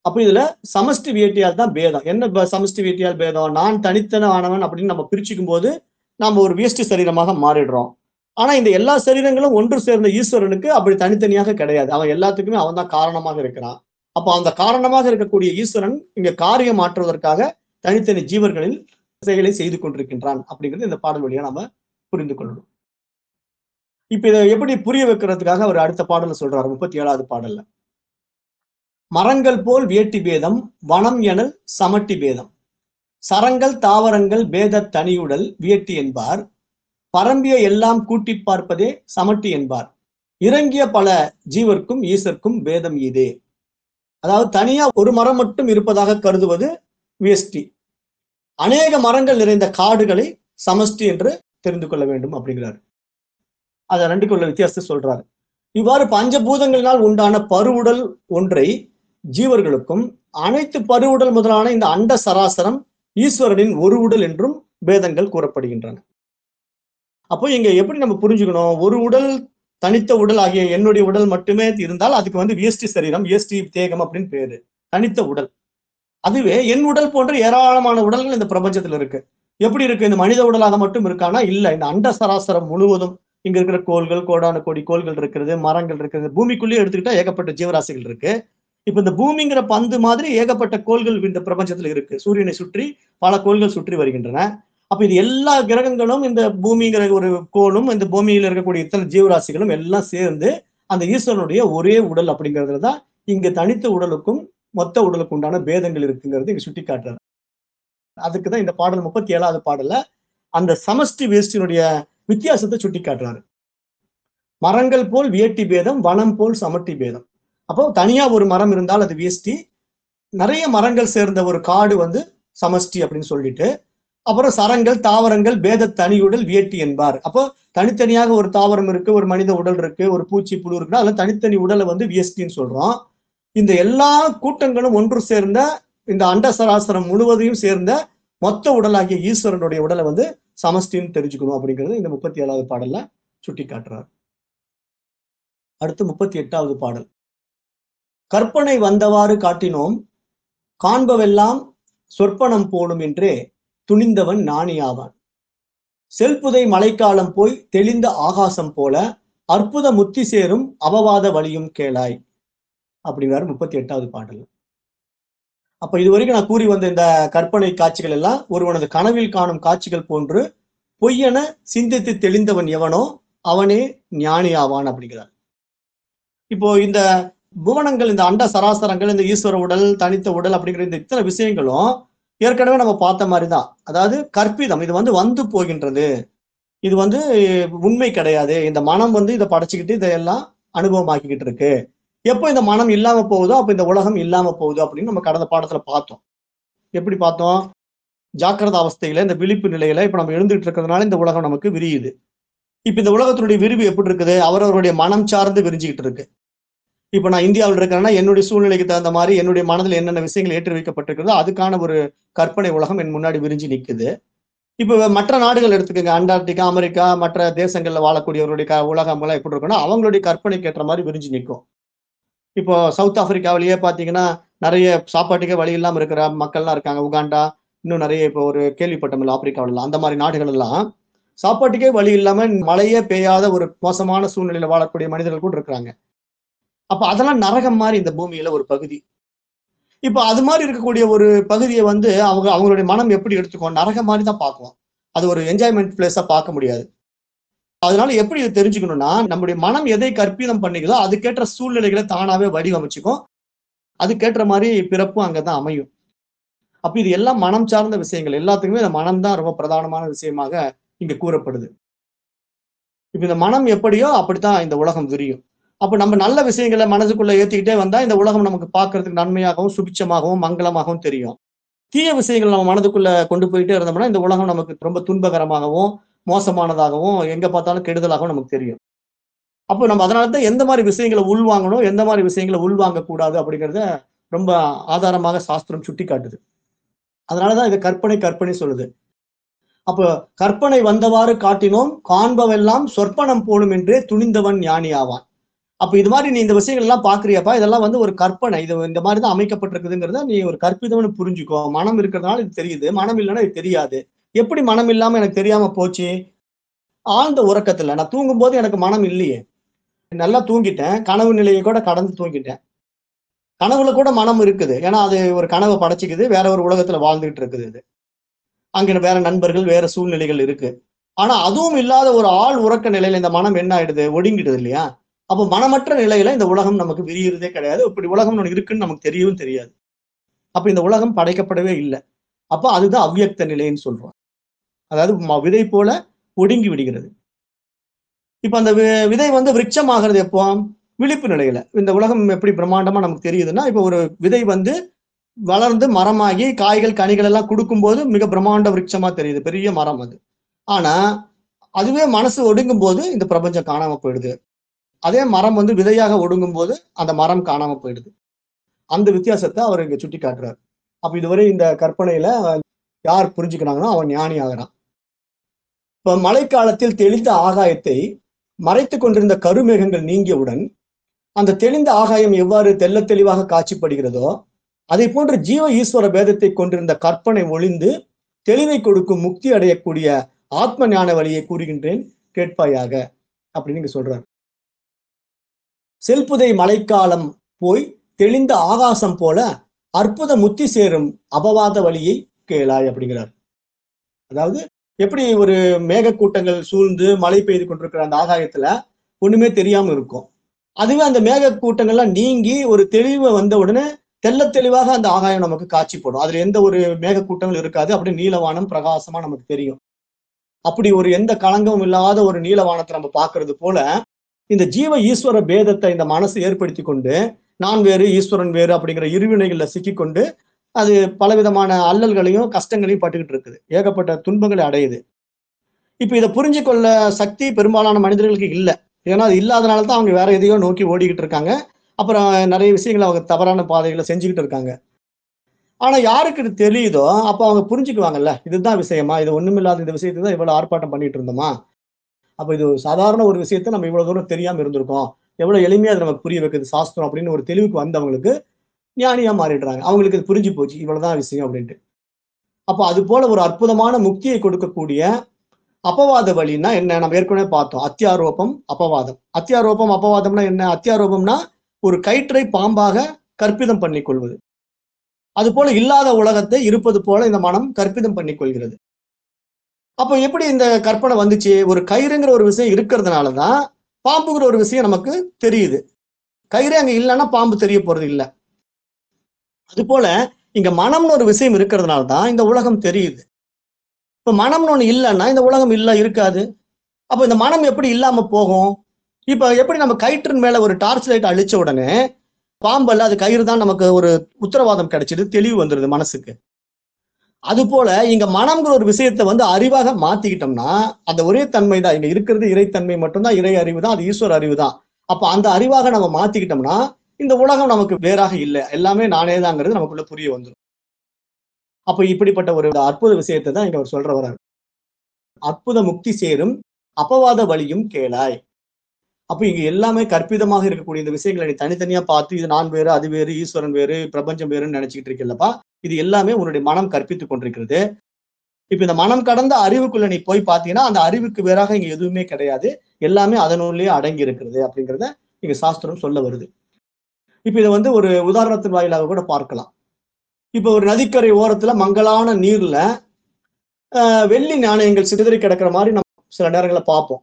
அப்ப இதுல சமஷ்டி வேட்டியால் தான் பேதம். என்ன ப- சமஷ்டி வேட்டியால் பேதம்? நான் தனித்தன ஆனவன் அப்படின்னு நம்ம பிரிச்சுக்கும் போது நாம ஒரு வேஷ்டி சரீரமாக மாறிடுறோம். ஆனா இந்த எல்லா சரீரங்களும் ஒன்று சேர்ந்த ஈஸ்வரனுக்கு அப்படி தனித்தனியாக கிடையாது. அவன் எல்லாத்துக்குமே அவன் தான் காரணமாக இருக்கிறான். அப்ப அந்த காரணமாக இருக்கக்கூடிய ஈஸ்வரன் இங்க காரியம் மாற்றுவதற்காக தனித்தனி ஜீவர்களில் செயலை செய்து கொண்டிருக்கின்றான் அப்படிங்கிறது இந்த பாடல் வழியா நம்ம புரிந்து கொள்ளணும். இப்ப இதை எப்படி புரிய வைக்கிறதுக்காக அவர் அடுத்த பாடல சொல்றாரு முப்பத்தி ஏழாவது பாடல்ல. மரங்கள் போல் வேட்டி பேதம் வனம் எனல் சமட்டி பேதம். சரங்கள் தாவரங்கள் பேத தனியுடல் வியட்டி என்பார். பரம்பிய எல்லாம் கூட்டி பார்ப்பதே சமட்டி என்பார். இறங்கிய பல ஜீவர்க்கும் ஈசர்க்கும் பேதம் இதே. அதாவது தனியா ஒரு மரம் மட்டும் இருப்பதாக கருதுவது வியஷ்டி அநேக மரங்கள் நிறைந்த காடுகளை சமஷ்டி என்று தெரிந்து கொள்ள வேண்டும் அப்படிங்கிறார். அதை ரெண்டுக்கு உள்ள வித்தியாசத்தை சொல்றாரு. இவ்வாறு பஞ்சபூதங்களினால் உண்டான பருவுடல் ஒன்றை ஜீவர்களுக்கும் அனைத்து பருவுடல் முதலான இந்த அண்ட சராசரம் ஈஸ்வரனின் ஒரு உடல் என்றும் பேதங்கள் கூறப்படுகின்றன. அப்போ இங்க எப்படி நம்ம புரிஞ்சுக்கணும்? ஒரு உடல் தனித்த உடல் ஆகிய என்னுடைய உடல் மட்டுமே இருந்தால் அதுக்கு வந்து விஎஸ்டி சரீரம் விஎஸ்டி தேகம் அப்படின்னு பேரு. தனித்த உடல். அதுவே என் உடல் போன்ற ஏராளமான உடல்கள் இந்த பிரபஞ்சத்துல இருக்கு. எப்படி இருக்கு? இந்த மனித உடலாக மட்டும் இருக்கானா? இல்ல. இந்த அண்ட சராசரம் முழுவதும் இங்க இருக்கிற கோள்கள் கோடான கோடி கோள்கள் இருக்கிறது மரங்கள் இருக்கிறது பூமிக்குள்ளேயே எடுத்துக்கிட்டா ஏகப்பட்ட ஜீவராசிகள் இருக்கு. இப்ப இந்த பூமிங்கிற பந்து மாதிரி ஏகப்பட்ட கோள்கள் இந்த பிரபஞ்சத்துல இருக்கு. சூரியனை சுற்றி பல கோள்கள் சுற்றி வருகின்றன. அப்ப இது எல்லா கிரகங்களும் இந்த பூமிங்கிற ஒரு கோளும் இந்த பூமியில இருக்கக்கூடிய இத்தனை ஜீவராசிகளும் எல்லாம் சேர்ந்து அந்த ஈஸ்வரனுடைய ஒரே உடல் அப்படிங்கிறதுல தான் இங்க தனித்த உடலுக்கும் மொத்த உடலுக்கு உண்டான பேதங்கள் இருக்குங்கிறது இங்க சுட்டி காட்டுறாரு அதுக்கு தான் இந்த பாடல் முப்பத்தி ஏழாவது பாடல அந்த சமஷ்டி வேஷ்டியினுடைய வித்தியாசத்தை சுட்டி காட்டுறாரு மரங்கள் போல் வியட்டி பேதம் வனம் போல் சமட்டி பேதம். அப்போ தனியா ஒரு மரம் இருந்தால் அது வேஷ்டி. நிறைய மரங்கள் சேர்ந்த ஒரு காடு வந்து சமஷ்டி அப்படின்னு சொல்லிட்டு அப்புறம் சரங்கள் தாவரங்கள் பேத தனி உடல் வியட்டி என்பார். அப்போ தனித்தனியாக ஒரு தாவரம் இருக்கு ஒரு மனித உடல் இருக்கு ஒரு பூச்சி புழு இருக்குன்னா அதுல தனித்தனி உடலை வந்து வியஸ்டின்னு சொல்றோம். இந்த எல்லா கூட்டங்களும் ஒன்று சேர்ந்த இந்த அண்ட சராசரம் முழுவதையும் சேர்ந்த மொத்த உடலாகிய ஈஸ்வரனுடைய உடலை வந்து சமஷ்டின்னு தெரிஞ்சுக்கணும் அப்படிங்கிறது இந்த முப்பத்தி ஏழாவது பாடல்ல சுட்டி காட்டுறார் அடுத்து முப்பத்தி எட்டாவது பாடல். கற்பனை வந்தவாறு காட்டினோம் காண்பவெல்லாம் சொற்பனம் போடும் என்றே துணிந்தவன் ஞானியாவான் செல்புதை மழைக்காலம் போய் தெளிந்த ஆகாசம் போல அற்புத முத்தி சேரும் அவவாத வழியும் கேளாய். அப்படிங்கிறார் முப்பத்தி எட்டாவது பாடல். அப்ப இது வரைக்கும் நான் கூறி வந்த இந்த கற்பனை காட்சிகள் எல்லாம் ஒருவனது கனவில் காணும் காட்சிகள் போன்று பொய்யென சிந்தித்து தெளிந்தவன் எவனோ அவனே ஞானியாவான் அப்படிங்கிறார். இப்போ இந்த புவனங்கள் இந்த அண்ட சராசரங்கள் இந்த ஈஸ்வர உடல் தனித்த உடல் அப்படிங்கிற இந்த இத்தனை விஷயங்களும் ஏற்கனவே நம்ம பார்த்த மாதிரி தான் அதாவது கற்பிதம் இது வந்து வந்து போகின்றது. இது வந்து உண்மை கிடையாது. இந்த மனம் வந்து இதை படைச்சுக்கிட்டு இதையெல்லாம் அனுபவமாக்கிக்கிட்டு இருக்கு. எப்போ இந்த மனம் இல்லாம போகுதோ அப்போ இந்த உலகம் இல்லாம போகுது அப்படின்னு நம்ம கடந்த பாடத்துல பார்த்தோம். எப்படி பார்த்தோம்? ஜாக்கிரத அவஸ்தையில இந்த விழிப்பு நிலையில இப்ப நம்ம எழுந்துட்டு இருக்கிறதுனால இந்த உலகம் நமக்கு விரியுது. இப்ப இந்த உலகத்தினுடைய விரிவு எப்படி இருக்குது? அவரவருடைய மனம் சார்ந்து விரிஞ்சுக்கிட்டு இருக்கு. இப்ப நான் இந்தியாவில் இருக்கிறேன்னா என்னுடைய சூழ்நிலைக்கு தகுந்த மாதிரி என்னுடைய மனதில் என்னென்ன விஷயங்கள் ஏற்றி வைக்கப்பட்டிருக்கிறதோ அதுக்கான ஒரு கற்பனை உலகம் என் முன்னாடி விரிஞ்சு நிற்குது இப்போ மற்ற நாடுகள் எடுத்துக்கோங்க அண்டார்டிகா அமெரிக்கா மற்ற தேசங்களில் வாழக்கூடியவருடைய க உலகம் எல்லாம் எப்படி இருக்குன்னா அவங்களுடைய கற்பனைக்கு ஏற்ற மாதிரி விரிஞ்சு நிற்கும். இப்போ சவுத் ஆப்பிரிக்காவிலேயே பார்த்தீங்கன்னா நிறைய சாப்பாட்டுக்கே வழி இல்லாமல் இருக்கிற மக்கள்லாம் இருக்காங்க. உகாண்டா இன்னும் நிறைய இப்போ ஒரு கேள்விப்பட்டமில்ல ஆப்பிரிக்காவிலாம் அந்த மாதிரி நாடுகள் எல்லாம் சாப்பாட்டுக்கே வழி இல்லாமல் மழையே பெய்யாத ஒரு மோசமான சூழ்நிலையில் வாழக்கூடிய மனிதர்கள் கூட இருக்கிறாங்க. அப்ப அதெல்லாம் நரகம் மாதிரி இந்த பூமியில ஒரு பகுதி. இப்ப அது மாதிரி இருக்கக்கூடிய ஒரு பகுதியை வந்து அவங்க அவங்களுடைய மனம் எப்படி எடுத்துக்கும்? நரகம் மாதிரி தான் பார்க்குவோம் அது ஒரு என்ஜாய்மெண்ட் பிளேஸா பார்க்க முடியாது. அதனால எப்படி இதை தெரிஞ்சுக்கணும்னா நம்முடைய மனம் எதை கற்பிதம் பண்ணிக்குதோ அதுக்கேற்ற சூழ்நிலைகளை தானாவே வடிவமைச்சுக்கும். அதுக்கேற்ற மாதிரி பிறப்பும் அங்கதான் அமையும். அப்ப இது எல்லாம் மனம் சார்ந்த விஷயங்கள். எல்லாத்துக்குமே இந்த மனம் தான் ரொம்ப பிரதானமான விஷயமாக இங்க கூறப்படுது. இப்ப இந்த மனம் எப்படியோ அப்படித்தான் இந்த உலகம் விரியும். அப்ப நம்ம நல்ல விஷயங்களை மனசுக்குள்ள ஏத்திக்கிட்டே வந்தா இந்த உலகம் நமக்கு பார்க்கறதுக்கு நன்மையாகவும் சுபிச்சமாகவும் மங்களமாகவும் தெரியும். தீய விஷயங்கள் நம்ம மனதுக்குள்ள கொண்டு போயிட்டே இருந்தோம்னா இந்த உலகம் நமக்கு ரொம்ப துன்பகரமாகவும் மோசமானதாகவும் எங்க பார்த்தாலும் கெடுதலாகவும் நமக்கு தெரியும். அப்போ நம்ம அதனால தான் எந்த மாதிரி விஷயங்களை உள்வாங்கணும் எந்த மாதிரி விஷயங்களை உள்வாங்க கூடாது அப்படிங்கிறத ரொம்ப ஆதாரமாக சாஸ்திரம் சுட்டி காட்டுது அதனாலதான் இதை கற்பனை கற்பனை சொல்லுது. அப்போ கற்பனை வந்தவாறு காட்டினோம் காண்பவெல்லாம் சொற்பனம் போலும் என்றே துணிந்தவன் ஞானி ஆவான் அப்ப இது மாதிரி நீ இந்த விஷயங்கள் எல்லாம் பாக்குறியப்பா? இதெல்லாம் வந்து ஒரு கற்பனை. இது இந்த மாதிரி தான் அமைக்கப்பட்டிருக்குதுங்கிறத நீ ஒரு கற்பிதம்னு புரிஞ்சுக்கோ. மனம் இருக்கிறதுனால இது தெரியுது. மனம் இல்லைன்னா இது தெரியாது. எப்படி மனம் இல்லாம எனக்கு தெரியாம போச்சு? ஆழ்ந்த உறக்கத்துல. நான் தூங்கும் போது எனக்கு மனம் இல்லையே. நல்லா தூங்கிட்டேன். கனவு நிலையை கூட கடந்து தூங்கிட்டேன். கனவுல கூட மனம் இருக்குது. ஏன்னா அது ஒரு கனவை படைச்சிக்குது. வேற ஒரு உலகத்துல வாழ்ந்துகிட்டு இருக்குது இது. அங்க வேற நண்பர்கள் வேற சூழ்நிலைகள் இருக்கு. ஆனா அதுவும் இல்லாத ஒரு ஆள் உறக்க நிலையில இந்த மனம் என்ன ஆயிடுது? ஒடுங்கிடுது இல்லையா? அப்போ மனமற்ற நிலையில இந்த உலகம் நமக்கு விரிகிறதே கிடையாது. இப்படி உலகம் ஒன்று இருக்குன்னு நமக்கு தெரியவும் தெரியாது. அப்ப இந்த உலகம் படைக்கப்படவே இல்லை. அப்ப அதுதான் அவ்வியக்த நிலைன்னு சொல்றோம். அதாவது ம- விதை போல ஒடுங்கி விடுகிறது. இப்ப அந்த வி- விதை வந்து விருட்சமாகிறது எப்போ? விழிப்பு நிலையில. இந்த உலகம் எப்படி பிரம்மாண்டமா நமக்கு தெரியுதுன்னா இப்ப ஒரு விதை வந்து வளர்ந்து மரமாகி காய்கள் கனிகள் எல்லாம் கொடுக்கும்போது மிக பிரம்மாண்ட விருட்சமா தெரியுது. பெரிய மரம் அது. ஆனா அதுவே மனசு ஒடுங்கும் போது இந்த பிரபஞ்சம் காணாம போயிடுது. அதே மரம் வந்து விதையாக ஒடுங்கும் போது அந்த மரம் காணாம போயிடுது. அந்த வித்தியாசத்தை அவர் இங்க சுட்டி காட்டுறாரு. அப்ப இதுவரை இந்த கற்பனையில யார் புரிஞ்சுக்கிறாங்கன்னா அவன் ஞானி ஆகிறான். இப்ப மழைக்காலத்தில் தெளிந்த ஆகாயத்தை மறைத்துக் கொண்டிருந்த கருமேகங்கள் நீங்கியவுடன் அந்த தெளிந்த ஆகாயம் எவ்வாறு தெல்ல தெளிவாக காட்சிப்படுகிறதோ அதை போன்ற ஜீவ ஈஸ்வர பேதத்தை கொண்டிருந்த கற்பனை ஒளிந்து தெளிவை கொடுக்கும் முக்தி அடையக்கூடிய ஆத்ம ஞான வழியை கூறுகின்றேன் கேட்பாயாக அப்படின்னு இங்க சொல்றாரு. செல்புதை மழைக்காலம் போய் தெளிந்த ஆகாசம் போல அற்புத முத்தி சேரும் அபவாத வழியை கேளாய் அப்படிங்கிறார். அதாவது எப்படி ஒரு மேகக்கூட்டங்கள் சூழ்ந்து மழை பெய்து கொண்டிருக்கிற அந்த ஆகாயத்துல ஒண்ணுமே தெரியாம இருக்கும். அதுவே அந்த மேகக்கூட்டங்கள்லாம் நீங்கி ஒரு தெளிவு வந்த உடனே தெல்ல தெளிவாக அந்த ஆகாயம் நமக்கு காட்சிப்படும். அதுல எந்த ஒரு மேகக்கூட்டங்கள் இருக்காது. அப்படி நீலவானம் பிரகாசமா நமக்கு தெரியும். அப்படி ஒரு எந்த களங்கமும் இல்லாத ஒரு நீலவானத்தை நம்ம பாக்குறது போல இந்த ஜீவ ஈஸ்வர பேதத்தை இந்த மனசு ஏற்படுத்தி கொண்டு நான் வேறு ஈஸ்வரன் வேறு அப்படிங்கிற இருவினைகள்ல சிக்கிக்கொண்டு அது பலவிதமான அல்லல்களையும் கஷ்டங்களையும் பட்டுக்கிட்டு இருக்குது. ஏகப்பட்ட துன்பங்களை அடையுது. இப்போ இதை புரிஞ்சு கொள்ள சக்தி பெரும்பாலான மனிதர்களுக்கு இல்லை. ஏன்னா அது இல்லாதனால தான் அவங்க வேற எதையோ நோக்கி ஓடிக்கிட்டு இருக்காங்க. அப்புறம் நிறைய விஷயங்களை அவங்க தவறான பாதைகளை செஞ்சுக்கிட்டு இருக்காங்க. ஆனால் யாருக்கு இது தெரியுதோ அப்போ அவங்க புரிஞ்சுக்குவாங்கல்ல. இதுதான் விஷயமா? இது ஒன்றுமில்லாத இந்த விஷயத்தை தான் இவ்வளோ ஆர்ப்பாட்டம் பண்ணிட்டு இருந்தோமா? அப்போ இது சாதாரண ஒரு விஷயத்த நம்ம இவ்வளோ தூரம் தெரியாமல் இருந்திருக்கோம். எவ்வளவு எளிமையாக அது நமக்கு புரிய வைக்கிறது சாஸ்திரம் அப்படின்னு ஒரு தெளிவுக்கு வந்தவங்களுக்கு ஞானியாக மாறிடுறாங்க. அவங்களுக்கு இது புரிஞ்சு போச்சு இவ்வளவுதான் விஷயம் அப்படின்ட்டு. அப்போ அது போல ஒரு அற்புதமான முக்தியை கொடுக்கக்கூடிய அப்பவாத வழின்னா என்ன? நம்ம ஏற்கனவே பார்த்தோம் அத்தியாரோபம் அப்பவாதம் அத்தியாரோபம் அப்பவாதம்னா என்ன? அத்தியாரோபம்னா ஒரு கயிற்றை பாம்பாக கற்பிதம் பண்ணிக்கொள்வது. அது போல இல்லாத உலகத்தை இருப்பது போல இந்த மனம் கற்பிதம் பண்ணிக்கொள்கிறது. அப்போ எப்படி இந்த கற்பனை வந்துச்சு? ஒரு கயிறுங்கிற ஒரு விஷயம் இருக்கிறதுனாலதான் பாம்புங்கிற ஒரு விஷயம் நமக்கு தெரியுது. கயிறு அங்க இல்லைன்னா பாம்பு தெரிய போறது இல்லை. அது போல இங்க மனம்னு ஒரு விஷயம் இருக்கிறதுனால தான் இந்த உலகம் தெரியுது. இப்ப மனம்னு ஒண்ணு இல்லைன்னா இந்த உலகம் இல்ல இருக்காது. அப்ப இந்த மனம் எப்படி இல்லாம போகும்? இப்ப எப்படி நம்ம கயிற்றின் மேல ஒரு டார்ச் லைட் அழிச்ச உடனே பாம்பல்ல அது கயிறு தான் நமக்கு ஒரு உத்தரவாதம் கிடைச்சிது தெளிவு வந்துருது மனசுக்கு. அது போல இங்க மனம்ங்கிற ஒரு விஷயத்தை வந்து அறிவாக மாத்திக்கிட்டோம்னா அந்த ஒரே தன்மை தான். இங்க இருக்கிறது இறைத்தன்மை மட்டும்தான் இறை அறிவு தான் அது ஈஸ்வர அறிவு தான். அப்ப அந்த அறிவாக நம்ம மாத்திக்கிட்டோம்னா இந்த உலகம் நமக்கு வேறாக இல்லை. எல்லாமே நானே தாங்கிறது நமக்குள்ள புரிய வந்துடும் அப்ப இப்படிப்பட்ட ஒரு அற்புத விஷயத்தை தான் இங்க அவர் சொல்ற வர்றாரு அற்புத முக்தி சேரும் அப்பவாத வழியும் கேளாய். அப்ப இங்க எல்லாமே கற்பிதமாக இருக்கக்கூடிய இந்த விஷயங்களை நீ தனித்தனியா பார்த்து இது நான் வேறு அது வேறு ஈஸ்வரன் வேறு பிரபஞ்சம் வேறுன்னு நினைச்சுக்கிட்டு இருக்கல்லப்பா. இது எல்லாமே உன்னுடைய மனம் கற்பித்துக் கொண்டிருக்கிறது. இப்ப இந்த மனம் கடந்த அறிவுக்குள்ள நீ போய் பார்த்தீங்கன்னா அந்த அறிவுக்கு வேறாக இங்க எதுவுமே கிடையாது. எல்லாமே அதனுள்ளேயே அடங்கி இருக்கிறது அப்படிங்கிறத இங்க சாஸ்திரம் சொல்ல வருது. இப்ப இதை வந்து ஒரு உதாரணத்தின் வாயிலாக கூட பார்க்கலாம். இப்ப ஒரு நதிக்கரை ஓரத்துல மங்கலான நீர்ல வெள்ளி நாணயங்கள் சிதறி கிடக்கிற மாதிரி நம்ம சில நேரங்களை பார்ப்போம்.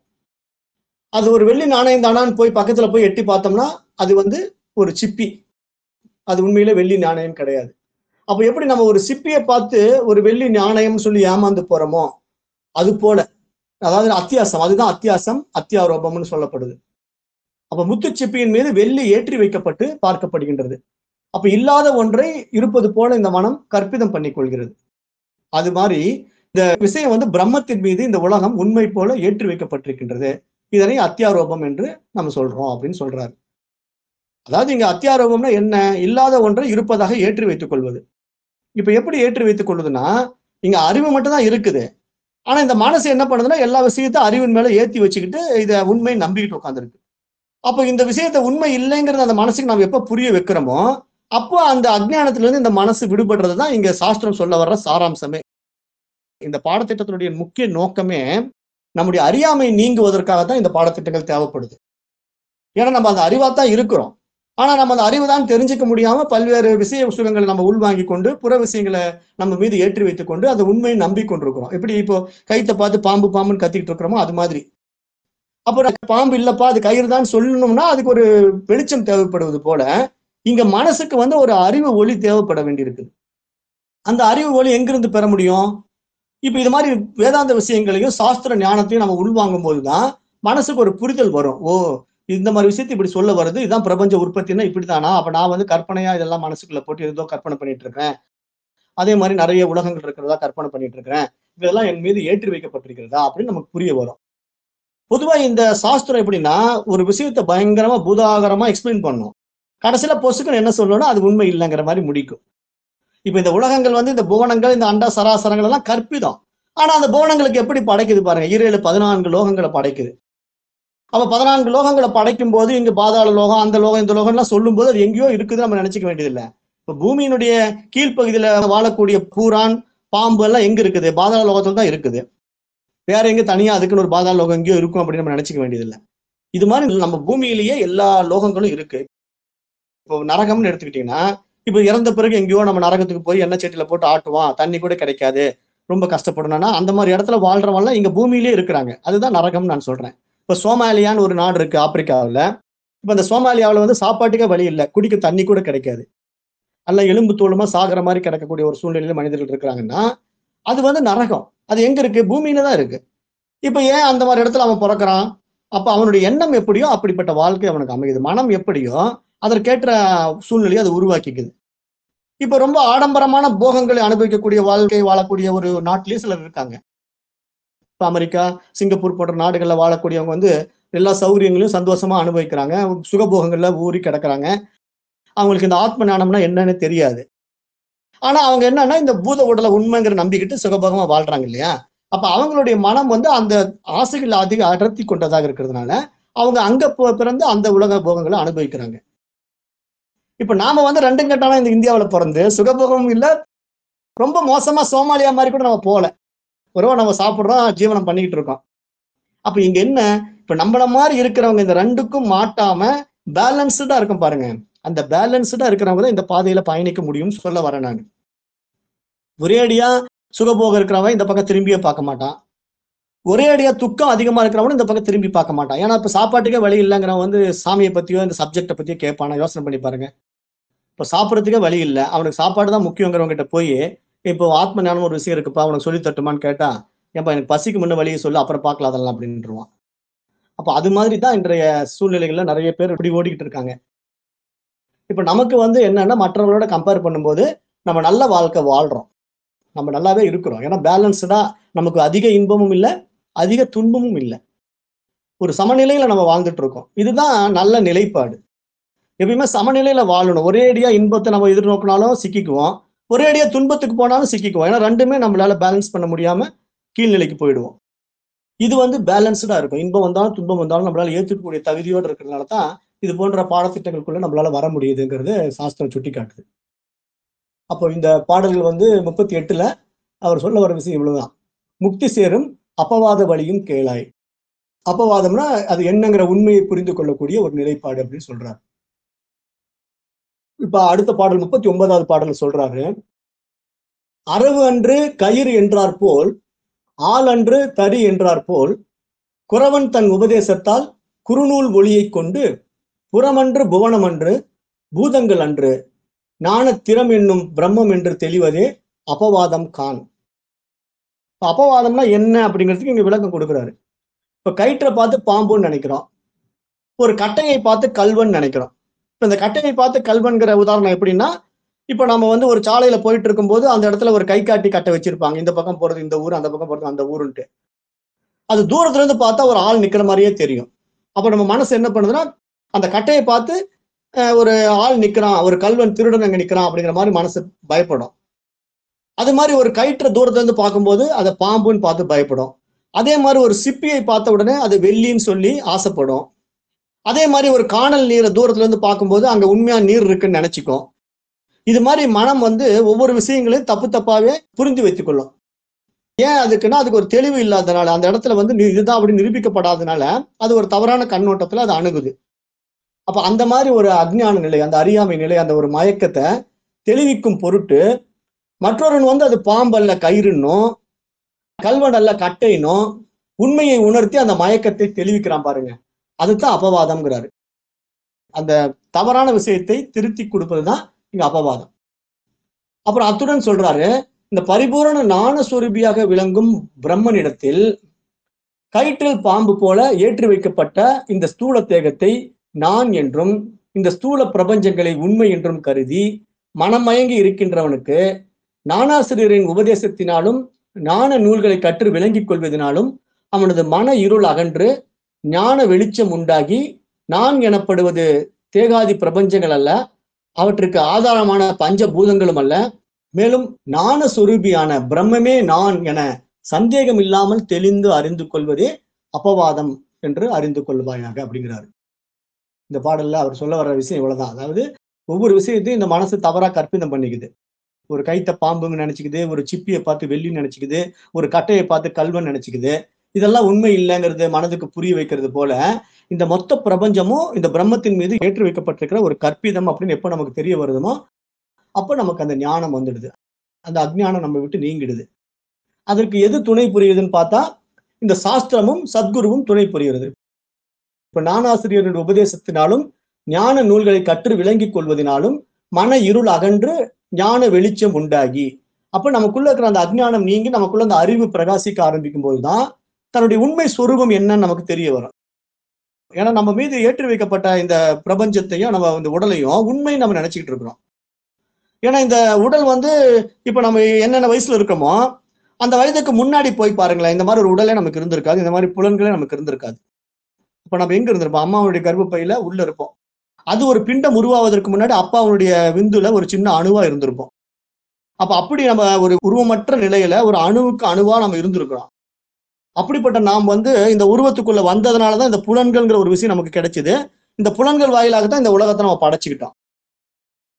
அது ஒரு வெள்ளி நாணயம் தானான்னு போய் பக்கத்துல போய் எட்டி பார்த்தோம்னா அது வந்து ஒரு சிப்பி. அது உண்மையில வெள்ளி நாணயம் கிடையாது. அப்ப எப்படி நம்ம ஒரு சிப்பியை பார்த்து ஒரு வெள்ளி நாணயம் சொல்லி ஏமாந்து போறோமோ? அது போல. அதாவது அத்தியாசம். அதுதான் அத்தியாசம் அத்தியாரோபம்னு சொல்லப்படுது. அப்ப முத்துச்சிப்பியின் மீது வெள்ளி ஏற்றி வைக்கப்பட்டு பார்க்கப்படுகின்றது. அப்ப இல்லாத ஒன்றை இருப்பது போல இந்த மனம் கற்பிதம் பண்ணிக்கொள்கிறது அது மாதிரி இந்த விஷயம் வந்து பிரம்மத்தின் மீது இந்த உலகம் உண்மை போல ஏற்றி வைக்கப்பட்டிருக்கின்றது. இதனை அத்தியாரோபம் என்று நம்ம சொல்றோம் அப்படின்னு சொல்றாரு. அதாவது இங்க அத்தியாரோபம்னா என்ன? இல்லாத ஒன்றை இருப்பதாக ஏற்றி வைத்துக் கொள்வது. இப்ப எப்படி ஏற்றி வைத்துக் கொள்ளுதுன்னா இங்க அறிவு மட்டும் தான் இருக்குது. ஆனா இந்த மனசு என்ன பண்ணுதுன்னா எல்லா விஷயத்தையும் அறிவின் மேல ஏத்தி வச்சுக்கிட்டு இதை உண்மை நம்பிக்கிட்டு உட்காந்துருக்கு அப்போ இந்த விஷயத்த உண்மை இல்லைங்கிறத அந்த மனசுக்கு நம்ம எப்ப புரிய வைக்கிறோமோ அப்போ அந்த அஜ்ஞானத்திலிருந்து இந்த மனசு விடுபடுறது தான் இங்க சாஸ்திரம் சொல்ல வர்ற சாராம்சமே. இந்த பாடத்திட்டத்தினுடைய முக்கிய நோக்கமே நம்முடைய அறியாமை நீங்குவதற்காக தான் இந்த பாடத்திட்டங்கள் தேவைப்படுது. ஏன்னா நம்ம அந்த அறிவா தான் இருக்கிறோம். ஆனா நம்ம அந்த அறிவு தான் தெரிஞ்சுக்க முடியாம பல்வேறு விஷய விஷயங்களை நம்ம உள்வாங்கி கொண்டு புற விஷயங்களை நம்ம மீது ஏற்றி வைத்துக் கொண்டு அந்த உண்மையை நம்பிக்கொண்டிருக்கிறோம். எப்படி இப்போ கைத்தை பார்த்து பாம்பு பாம்புன்னு கத்திக்கிட்டு இருக்கிறோமோ அது மாதிரி. அப்புறம் பாம்பு இல்லப்பா அது கயிறு தான் சொல்லணும்னா அதுக்கு ஒரு வெளிச்சம் தேவைப்படுவது போல இங்க மனசுக்கு வந்து ஒரு அறிவு ஒளி தேவைப்பட வேண்டியிருக்கு. அந்த அறிவு ஒளி எங்கிருந்து பெற முடியும்? இப்ப இது மாதிரி வேதாந்த விஷயங்களையும் சாஸ்திர ஞானத்தையும் நம்ம உள்வாங்கும் போதுதான் மனசுக்கு ஒரு புரிதல் வரும். ஓ இந்த மாதிரி விஷயத்தை இப்படி சொல்ல வருது. இதுதான் பிரபஞ்ச உற்பத்தின்னா இப்படித்தானா அப்ப நான் வந்து கற்பனையா இதெல்லாம் மனசுக்குள்ள போட்டு ஏதோ கற்பனை பண்ணிட்டு இருக்கிறேன் அதே மாதிரி நிறைய உலகங்கள் இருக்கிறதா கற்பனை பண்ணிட்டு இருக்கிறேன் இதெல்லாம் என் மீது ஏற்றி வைக்கப்பட்டிருக்கிறதா அப்படின்னு நமக்கு புரிய வரும். பொதுவா இந்த சாஸ்திரம் எப்படின்னா ஒரு விஷயத்த பயங்கரமா பூதாகரமா எக்ஸ்பிளைன் பண்ணும். கடைசியில பொசுக்குன்னு என்ன சொல்லணும்னா அது உண்மை இல்லைங்கிற மாதிரி முடிக்கும். இப்ப இந்த உலகங்கள் வந்து இந்த புவனங்கள் இந்த அண்டா சராசரங்கள் எல்லாம் கற்பிதம். ஆனா அந்த புவனங்களுக்கு எப்படி படைக்குது பாருங்க. ஈரேழு பதினான்கு லோகங்களை படைக்குது. அப்ப பதினான்கு லோகங்களை படைக்கும் போது இங்க பாதாள லோகம் அந்த லோகம் இந்த லோகம் எல்லாம் சொல்லும் போது அது எங்கேயோ இருக்குது நம்ம நினைச்சுக்க வேண்டியதில்லை. இப்ப பூமியினுடைய கீழ்ப்பகுதியில வாழக்கூடிய பூரான் பாம்பு எல்லாம் எங்க இருக்குது? பாதாள லோகத்துல தான் இருக்குது. வேற எங்க தனியா அதுக்குன்னு ஒரு பாதாள லோகம் எங்கேயோ இருக்கும் அப்படின்னு நம்ம நினைச்சுக்க வேண்டியதில்லை. இது மாதிரி நம்ம பூமியிலேயே எல்லா லோகங்களும் இருக்கு. இப்போ நரகம்னு எடுத்துக்கிட்டீங்கன்னா இப்போ இறந்த பிறகு எங்கேயோ நம்ம நரகத்துக்கு போய் எண்ணெய் சட்டியில போட்டு ஆட்டுவான். தண்ணி கூட கிடைக்காது. ரொம்ப கஷ்டப்படணும்னா அந்த மாதிரி இடத்துல வாழ்றவங்கலாம் இங்க பூமியிலே இருக்கிறாங்க. அதுதான் நரகம்னு நான் சொல்றேன். இப்போ சோமாலியான்னு ஒரு நாடு இருக்குது ஆப்பிரிக்காவில். இப்போ அந்த சோமாலியாவில் வந்து சாப்பாட்டுக்கே வழி இல்லை. குடிக்க தண்ணி கூட கிடைக்காது. அல்ல எலும்பு தோலுமா சாகிற மாதிரி கிடக்கக்கூடிய ஒரு சூழ்நிலையில மனிதர்கள் இருக்கிறாங்கன்னா அது வந்து நரகம். அது எங்கே இருக்குது பூமியில தான் இருக்குது இப்போ ஏன் அந்த மாதிரி இடத்துல அவன் பிறக்கிறான்? அப்போ அவனுடைய எண்ணம் எப்படியோ அப்படிப்பட்ட வாழ்க்கை அவனுக்கு அமையுது. மனம் எப்படியோ அதற்கேற்ற சூழ்நிலையை அது உருவாக்கிக்குது. இப்போ ரொம்ப ஆடம்பரமான போகங்களை அனுபவிக்கக்கூடிய வாழ்க்கை வாழக்கூடிய ஒரு நாட்டிலேயே சிலர் இருக்காங்க. இப்போ அமெரிக்கா சிங்கப்பூர் போன்ற நாடுகளில் வாழக்கூடியவங்க வந்து எல்லா சௌகரியங்களையும் சந்தோஷமா அனுபவிக்கிறாங்க. சுகபோகங்களில் ஊறி கிடக்குறாங்க. அவங்களுக்கு இந்த ஆத்ம ஞானம்னா என்னன்னு தெரியாது. ஆனா அவங்க என்னன்னா இந்த பூத உடலை உண்மைங்கிற நம்பிக்கிட்டு சுகபோகமா வாழ்றாங்க இல்லையா? அப்ப அவங்களுடைய மனம் வந்து அந்த ஆசைகள் அதிக அடர்த்தி கொண்டதாக இருக்கிறதுனால அவங்க அங்க பிறந்து அந்த உலக போகங்களை அனுபவிக்கிறாங்க. இப்ப நாம வந்து ரெண்டும் கட்டான இந்த இந்தியாவில் பிறந்து சுகபோகமும் இல்ல ரொம்ப மோசமா சோமாலியா மாதிரி கூட நம்ம போகல. ஒரு நம்ம சாப்பிடுறோம் ஜீவனம் பண்ணிக்கிட்டு இருக்கோம் அப்ப இங்க என்ன? இப்ப நம்மள மாதிரி இருக்கிறவங்க இந்த ரெண்டுக்கும் மாட்டாம பேலன்ஸ்டா இருக்கும் பாருங்க. அந்த பேலன்ஸ்டா இருக்கிறவங்க தான் இந்த பாதையில பயணிக்க முடியும்னு சொல்ல வரேன் நான். ஒரேடியா சுகபோகம் இருக்கிறவன் இந்த பக்கம் திரும்பியே பார்க்க மாட்டான். ஒரே அடியா துக்கம் அதிகமா இருக்கிறவனும் இந்த பக்கம் திரும்பி பார்க்க மாட்டான். ஏன்னா இப்ப சாப்பாட்டுக்கே வழி இல்லைங்கிறவன் வந்து சாமியை பத்தியோ இந்த சப்ஜெக்டை பத்தியோ கேட்பானா? யோசனை பண்ணி பாருங்க. இப்ப சாப்பிட்றதுக்கே வழி இல்லை. அவனுக்கு சாப்பாடு தான் முக்கியங்கிறவங்க கிட்ட போய் இப்போ ஆத்ம ஞானம் ஒரு விஷயம் இருக்குப்பா அவனுக்கு சொல்லி தட்டுமான்னு கேட்டா ஏன்பா எனக்கு பசிக்கு முன்ன வழியை சொல்லு அப்புறம் பார்க்கலாம் அதெல்லாம் அப்படின்ட்டுருவான் அப்போ அது மாதிரி தான் இன்றைய சூழ்நிலைகள்ல நிறைய பேர் இப்படி ஓடிக்கிட்டு இருக்காங்க. இப்ப நமக்கு வந்து என்னன்னா மற்றவங்களோட கம்பேர் பண்ணும்போது நம்ம நல்ல வாழ்க்கை வாழ்றோம். நம்ம நல்லாவே இருக்கிறோம். ஏன்னா பேலன்ஸ்டா நமக்கு அதிக இன்பமும் இல்லை அதிக துன்பமும் இல்லை. ஒரு சமநிலையில நம்ம வாழ்ந்துட்டு இருக்கோம் இதுதான் நல்ல நிலைப்பாடு. எப்பயுமே சமநிலையில வாழணும். ஒரேடியா இன்பத்தை நம்ம எதிர்நோக்கினாலும் சிக்கிக்குவோம். ஒரேடியா துன்பத்துக்கு போனாலும் சிக்கிக்குவோம். ஏன்னா ரெண்டுமே நம்மளால பேலன்ஸ் பண்ண முடியாம கீழ்நிலைக்கு போயிடுவோம். இது வந்து பேலன்ஸ்டா இருக்கும். இன்பம் வந்தாலும் துன்பம் வந்தாலும் நம்மளால ஏற்றுக்கக்கூடிய தகுதியோடு இருக்கிறதுனால தான் இது போன்ற பாடத்திட்டங்களுக்குள்ள நம்மளால வர முடியுதுங்கிறது சாஸ்திரம் சுட்டி காட்டுது அப்போ இந்த பாடல்கள் வந்து முப்பத்தி எட்டுல அவர் சொல்ல வர விஷயம் இவ்வளவுதான். முக்தி சேரும் அப்பவாத வழியும் கேளாய். அப்பவாதம்னா அது என்னங்கிற உண்மையை புரிந்து கொள்ளக்கூடிய ஒரு நிலைப்பாடு அப்படின்னு சொல்றாரு. இப்ப அடுத்த பாடல் முப்பத்தி ஒன்பதாவது பாடல் சொல்றாரு. அரவு அன்று கயிறு என்றார் போல் ஆள் அன்று தறி என்றார் போல் குறவன் தன் உபதேசத்தால் குறுநூல் ஒளியைக் கொண்டு புறமன்று புவனமன்று பூதங்கள் அன்று ஞானத்திறம் என்னும் பிரம்மம் என்று தெளிவதே அபவாதம் கான். இப்ப அபவாதம்னா என்ன அப்படிங்கிறதுக்கு இங்க விளக்கம் கொடுக்குறாரு. இப்ப கயிற்றை பார்த்து பாம்புன்னு நினைக்கிறோம். ஒரு கட்டையை பார்த்து கல்வன் நினைக்கிறோம். இப்போ இந்த கட்டையை பார்த்து கல்வன்கிற உதாரணம் எப்படின்னா இப்போ நம்ம வந்து ஒரு சாலையில போயிட்டு இருக்கும்போது அந்த இடத்துல ஒரு கை காட்டி கட்டை வச்சிருப்பாங்க. இந்த பக்கம் போறது இந்த ஊர் அந்த பக்கம் போறது அந்த ஊருன்ட்டு. அது தூரத்துல இருந்து பார்த்தா ஒரு ஆள் நிக்கிற மாதிரியே தெரியும். அப்போ நம்ம மனசு என்ன பண்ணுதுன்னா அந்த கட்டையை பார்த்து ஒரு ஆள் நிக்கிறான் ஒரு கல்வன் திருடன் அங்க நிக்கிறான் அப்படிங்கிற மாதிரி மனசு பயப்படும். அது மாதிரி ஒரு கயிற்ற தூரத்துல இருந்து பார்க்கும்போது அதை பாம்புன்னு பார்த்து பயப்படும். அதே மாதிரி ஒரு சிப்பியை பார்த்த உடனே அது வெள்ளின்னு சொல்லி ஆசைப்படும். அதே மாதிரி ஒரு காணல் நீரை தூரத்துல இருந்து பார்க்கும்போது அங்க உண்மையா நீர் இருக்குன்னு நினைச்சுக்கும் இது மாதிரி மனம் வந்து ஒவ்வொரு விஷயங்களையும் தப்பு தப்பாவே புரிந்து வைத்துக்கொள்ளும். ஏன் அதுக்குன்னா அதுக்கு ஒரு தெளிவு இல்லாதனால அந்த இடத்துல வந்து இதுதான் அப்படி நிரூபிக்கப்படாதனால அது ஒரு தவறான கண்ணோட்டத்துல அது அணுகுது. அப்ப அந்த மாதிரி ஒரு அஜ்ஞான நிலை அந்த அறியாமை நிலை அந்த ஒரு மயக்கத்தை தெளிவிக்கும் பொருட்டு மற்றொருவன் வந்து அது பாம்பல்ல கயிறுன்னும் கல்வடல்ல கட்டைனும் உண்மையை உணர்த்தி அந்த மயக்கத்தை தெளிவிக்கிறான் பாருங்க. அதுதான் அபவாதம்ங்கிறாரு. அந்த தவறான விஷயத்தை திருத்தி கொடுப்பதுதான் இங்க அபவாதம். அப்புறம் அத்துடன் சொல்றாரு இந்த பரிபூரண ஞானஸ்வரூபியாக விளங்கும் பிரம்மனிடத்தில் கயிற்றில் பாம்பு போல ஏற்றி வைக்கப்பட்ட இந்த ஸ்தூல தேகத்தை நான் என்றும் இந்த ஸ்தூல பிரபஞ்சங்களை உண்மை என்றும் கருதி மனமயங்கி இருக்கின்றவனுக்கு நானாசிரியரின் உபதேசத்தினாலும் ஞான நூல்களை கற்று விளங்கிக் கொள்வதனாலும் அவனது மன இருள் அகன்று ஞான வெளிச்சம் உண்டாகி நான் எனப்படுவது தேகாதி பிரபஞ்சங்கள் அல்ல அவற்றுக்கு ஆதாரமான பஞ்ச பூதங்களும் அல்ல. மேலும் ஞான சொரூபியான பிரம்மமே நான் என சந்தேகம் இல்லாமல் தெளிந்து அறிந்து கொள்வதே அப்பவாதம் என்று அறிந்து கொள்வாயாக அப்படிங்கிறாரு. இந்த பாடல்ல அவர் சொல்ல வர்ற விஷயம் இவ்வளவுதான். அதாவது ஒவ்வொரு விஷயத்தையும் இந்த மனசு தவறா கற்பிதம் பண்ணிக்குது. ஒரு கைத்த பாம்புன்னு நினைச்சுக்குது ஒரு சிப்பியை பார்த்து வெள்ளின்னு நினைச்சுக்குது ஒரு கட்டையை பார்த்து கல்வன் நினைச்சுக்குது. இதெல்லாம் உண்மை இல்லைங்கிறது மனதுக்கு புரிய வைக்கிறது போல இந்த மொத்த பிரபஞ்சமும் இந்த பிரம்மத்தின் மீது ஏற்றி வைக்கப்பட்டிருக்கிற ஒரு கற்பிதம் அப்படின்னு எப்போ நமக்கு தெரிய வருதுமோ அப்போ நமக்கு அந்த ஞானம் வந்துடுது. அந்த அஜ்ஞானம் நம்ம விட்டு நீங்கிடுது. அதற்கு எது துணை புரியுதுன்னு பார்த்தா இந்த சாஸ்திரமும் சத்குருவும் துணை புரிகிறது. இப்ப நானாசிரியரின் உபதேசத்தினாலும் ஞான நூல்களை கற்று விளங்கிக் கொள்வதனாலும் மன இருள் அகன்று ஞான வெளிச்சம் உண்டாகி அப்ப நமக்குள்ள இருக்கிற அந்த அஜ்ஞானம் நீங்கி நமக்குள்ள அந்த அறிவு பிரகாசிக்க ஆரம்பிக்கும் போதுதான் தன்னுடைய உண்மை ஸ்வரூபம் என்னன்னு நமக்கு தெரிய வரும். ஏன்னா நம்ம மீது ஏற்றி வைக்கப்பட்ட இந்த பிரபஞ்சத்தையும் நம்ம இந்த உடலையும் உண்மை நம்ம நினைச்சுக்கிட்டு இருக்கிறோம். ஏன்னா இந்த உடல் வந்து இப்ப நம்ம என்னென்ன வயசுல இருக்கோமோ அந்த வயதுக்கு முன்னாடி போய் பாருங்களேன் இந்த மாதிரி ஒரு உடலே நமக்கு இருந்திருக்காது இந்த மாதிரி புலன்களே நமக்கு இருந்திருக்காது. இப்ப நம்ம எங்க இருந்திருப்போம்? அம்மாவுடைய கர்ப்பப்பையில உள்ள இருப்போம். அது ஒரு பிண்டம் உருவாவதற்கு முன்னாடி அப்பாவுடைய விந்துல ஒரு சின்ன அணுவா இருந்திருப்போம். அப்ப அப்படி நம்ம ஒரு உருவமற்ற நிலையில ஒரு அணுவுக்கு அணுவா நம்ம இருந்திருக்கிறோம். அப்படிப்பட்ட நாம் வந்து இந்த உருவத்துக்குள்ள வந்ததுனாலதான் இந்த புலன்கள்ங்கிற ஒரு விஷயம் நமக்கு கிடைச்சது. இந்த புலன்கள் வாயிலாக தான் இந்த உலகத்தை நம்ம படைச்சுக்கிட்டோம்.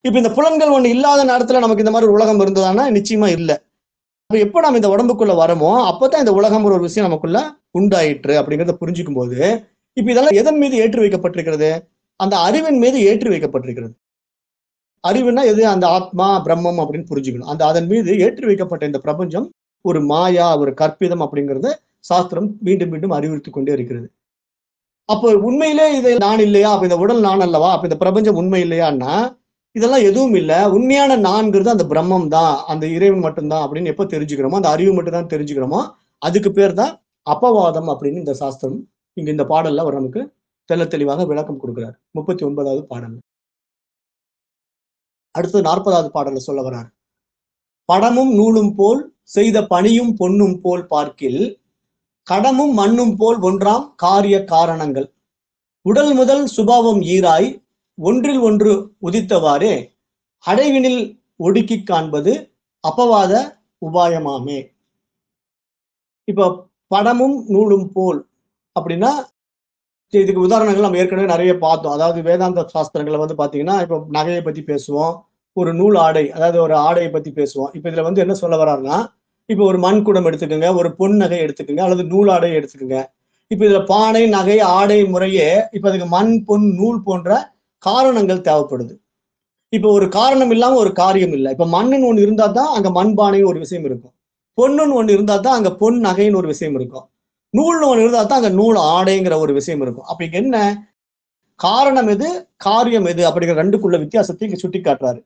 இப்ப இந்த புலன்கள் ஒண்ணு இல்லாத நேரத்துல நமக்கு இந்த மாதிரி ஒரு உலகம் இருந்ததுன்னா நிச்சயமா இல்லை. அப்ப எப்போ நம்ம இந்த உடம்புக்குள்ள வரமோ அப்பதான் இந்த உலகம்ங்கிற ஒரு விஷயம் நமக்குள்ள உண்டாயிற்று அப்படிங்கிறத புரிஞ்சுக்கும் போது இப்ப இதெல்லாம் எதன் மீது ஏற்றி வைக்கப்பட்டிருக்கிறது? அந்த அறிவின் மீது ஏற்றி வைக்கப்பட்டிருக்கிறது. அறிவுனா எது? அந்த ஆத்மா பிரம்மம் அப்படின்னு புரிஞ்சுக்கணும். அந்த அதன் மீது ஏற்றி வைக்கப்பட்ட இந்த பிரபஞ்சம் ஒரு மாயா ஒரு கற்பிதம் அப்படிங்கிறது சாஸ்திரம் மீண்டும் மீண்டும் அறிவுறுத்தி கொண்டே இருக்கிறது. அப்போ உண்மையிலே இது நான் இல்லையா? அப்ப இந்த உடல் நான் அல்லவா? அப்ப இந்த பிரபஞ்சம் உண்மை இல்லையான்னா இதெல்லாம் எதுவும் இல்லை. உண்மையான நான்கிறது அந்த பிரம்மம் தான். அந்த இறைவன் மட்டும்தான் அப்படின்னு எப்ப தெரிஞ்சுக்கிறோமோ அந்த அறிவு மட்டும் தான் தெரிஞ்சுக்கிறோமோ அதுக்கு பேர் தான் அப்பவாதம் அப்படின்னு இந்த சாஸ்திரம் இங்க இந்த பாடல்ல அவர் நமக்கு தெல்ல தெளிவாக விளக்கம் கொடுக்கிறார். முப்பத்தி ஒன்பதாவது பாடல். அடுத்து நாற்பதாவது பாடல சொல்ல வர்றார் படமும் நூலும் போல் செய்த பணியும் பொன்னும் போல் பார்க்கில் கடமும் மண்ணும் போல் ஒன்றாம் காரிய காரணங்கள். உடல் முதல் சுபாவம் ஈராய் ஒன்றில் ஒன்று உதித்தவாறே அடைவினில் ஒடுக்கி காண்பது அப்பவாத உபாயமாமே. இப்ப படமும் நூலும் போல் அப்படின்னா இதுக்கு உதாரணங்கள் நம்ம ஏற்கனவே நிறைய பார்த்தோம். அதாவது வேதாந்த சாஸ்திரங்களை வந்து பாத்தீங்கன்னா இப்போ நகையை பத்தி பேசுவோம் ஒரு நூல் ஆடை அதாவது ஒரு ஆடையை பத்தி பேசுவோம். இப்ப இதுல வந்து என்ன சொல்ல வர்றாருன்னா இப்போ ஒரு மண் குடம் எடுத்துக்கோங்க ஒரு பொன் நகை எடுத்துக்கோங்க அல்லது நூல் ஆடை எடுத்துக்கோங்க. இப்போ இதில் பானை நகை ஆடை முறையே இப்போ அதுக்கு மண் பொன் நூல் போன்ற காரணங்கள் தேவைப்படுது. இப்போ ஒரு காரணம் இல்லாமல் ஒரு காரியம் இல்லை. இப்போ மண்ணுன்னு ஒன்று இருந்தால் தான் அங்கே மண் பானைன்னு ஒரு விஷயம் இருக்கும். பொண்ணுன்னு ஒன்று இருந்தால் தான் அங்கே பொன் நகைன்னு ஒரு விஷயம் இருக்கும். நூல்னு ஒன்று இருந்தால் தான் அங்கே நூல் ஆடைங்கிற ஒரு விஷயம் இருக்கும். அப்ப இங்க என்ன? காரணம் எது? காரியம் எது? அப்படிங்கிற ரெண்டுக்குள்ள வித்தியாசத்தை இங்கே சுட்டி காட்டுறாரு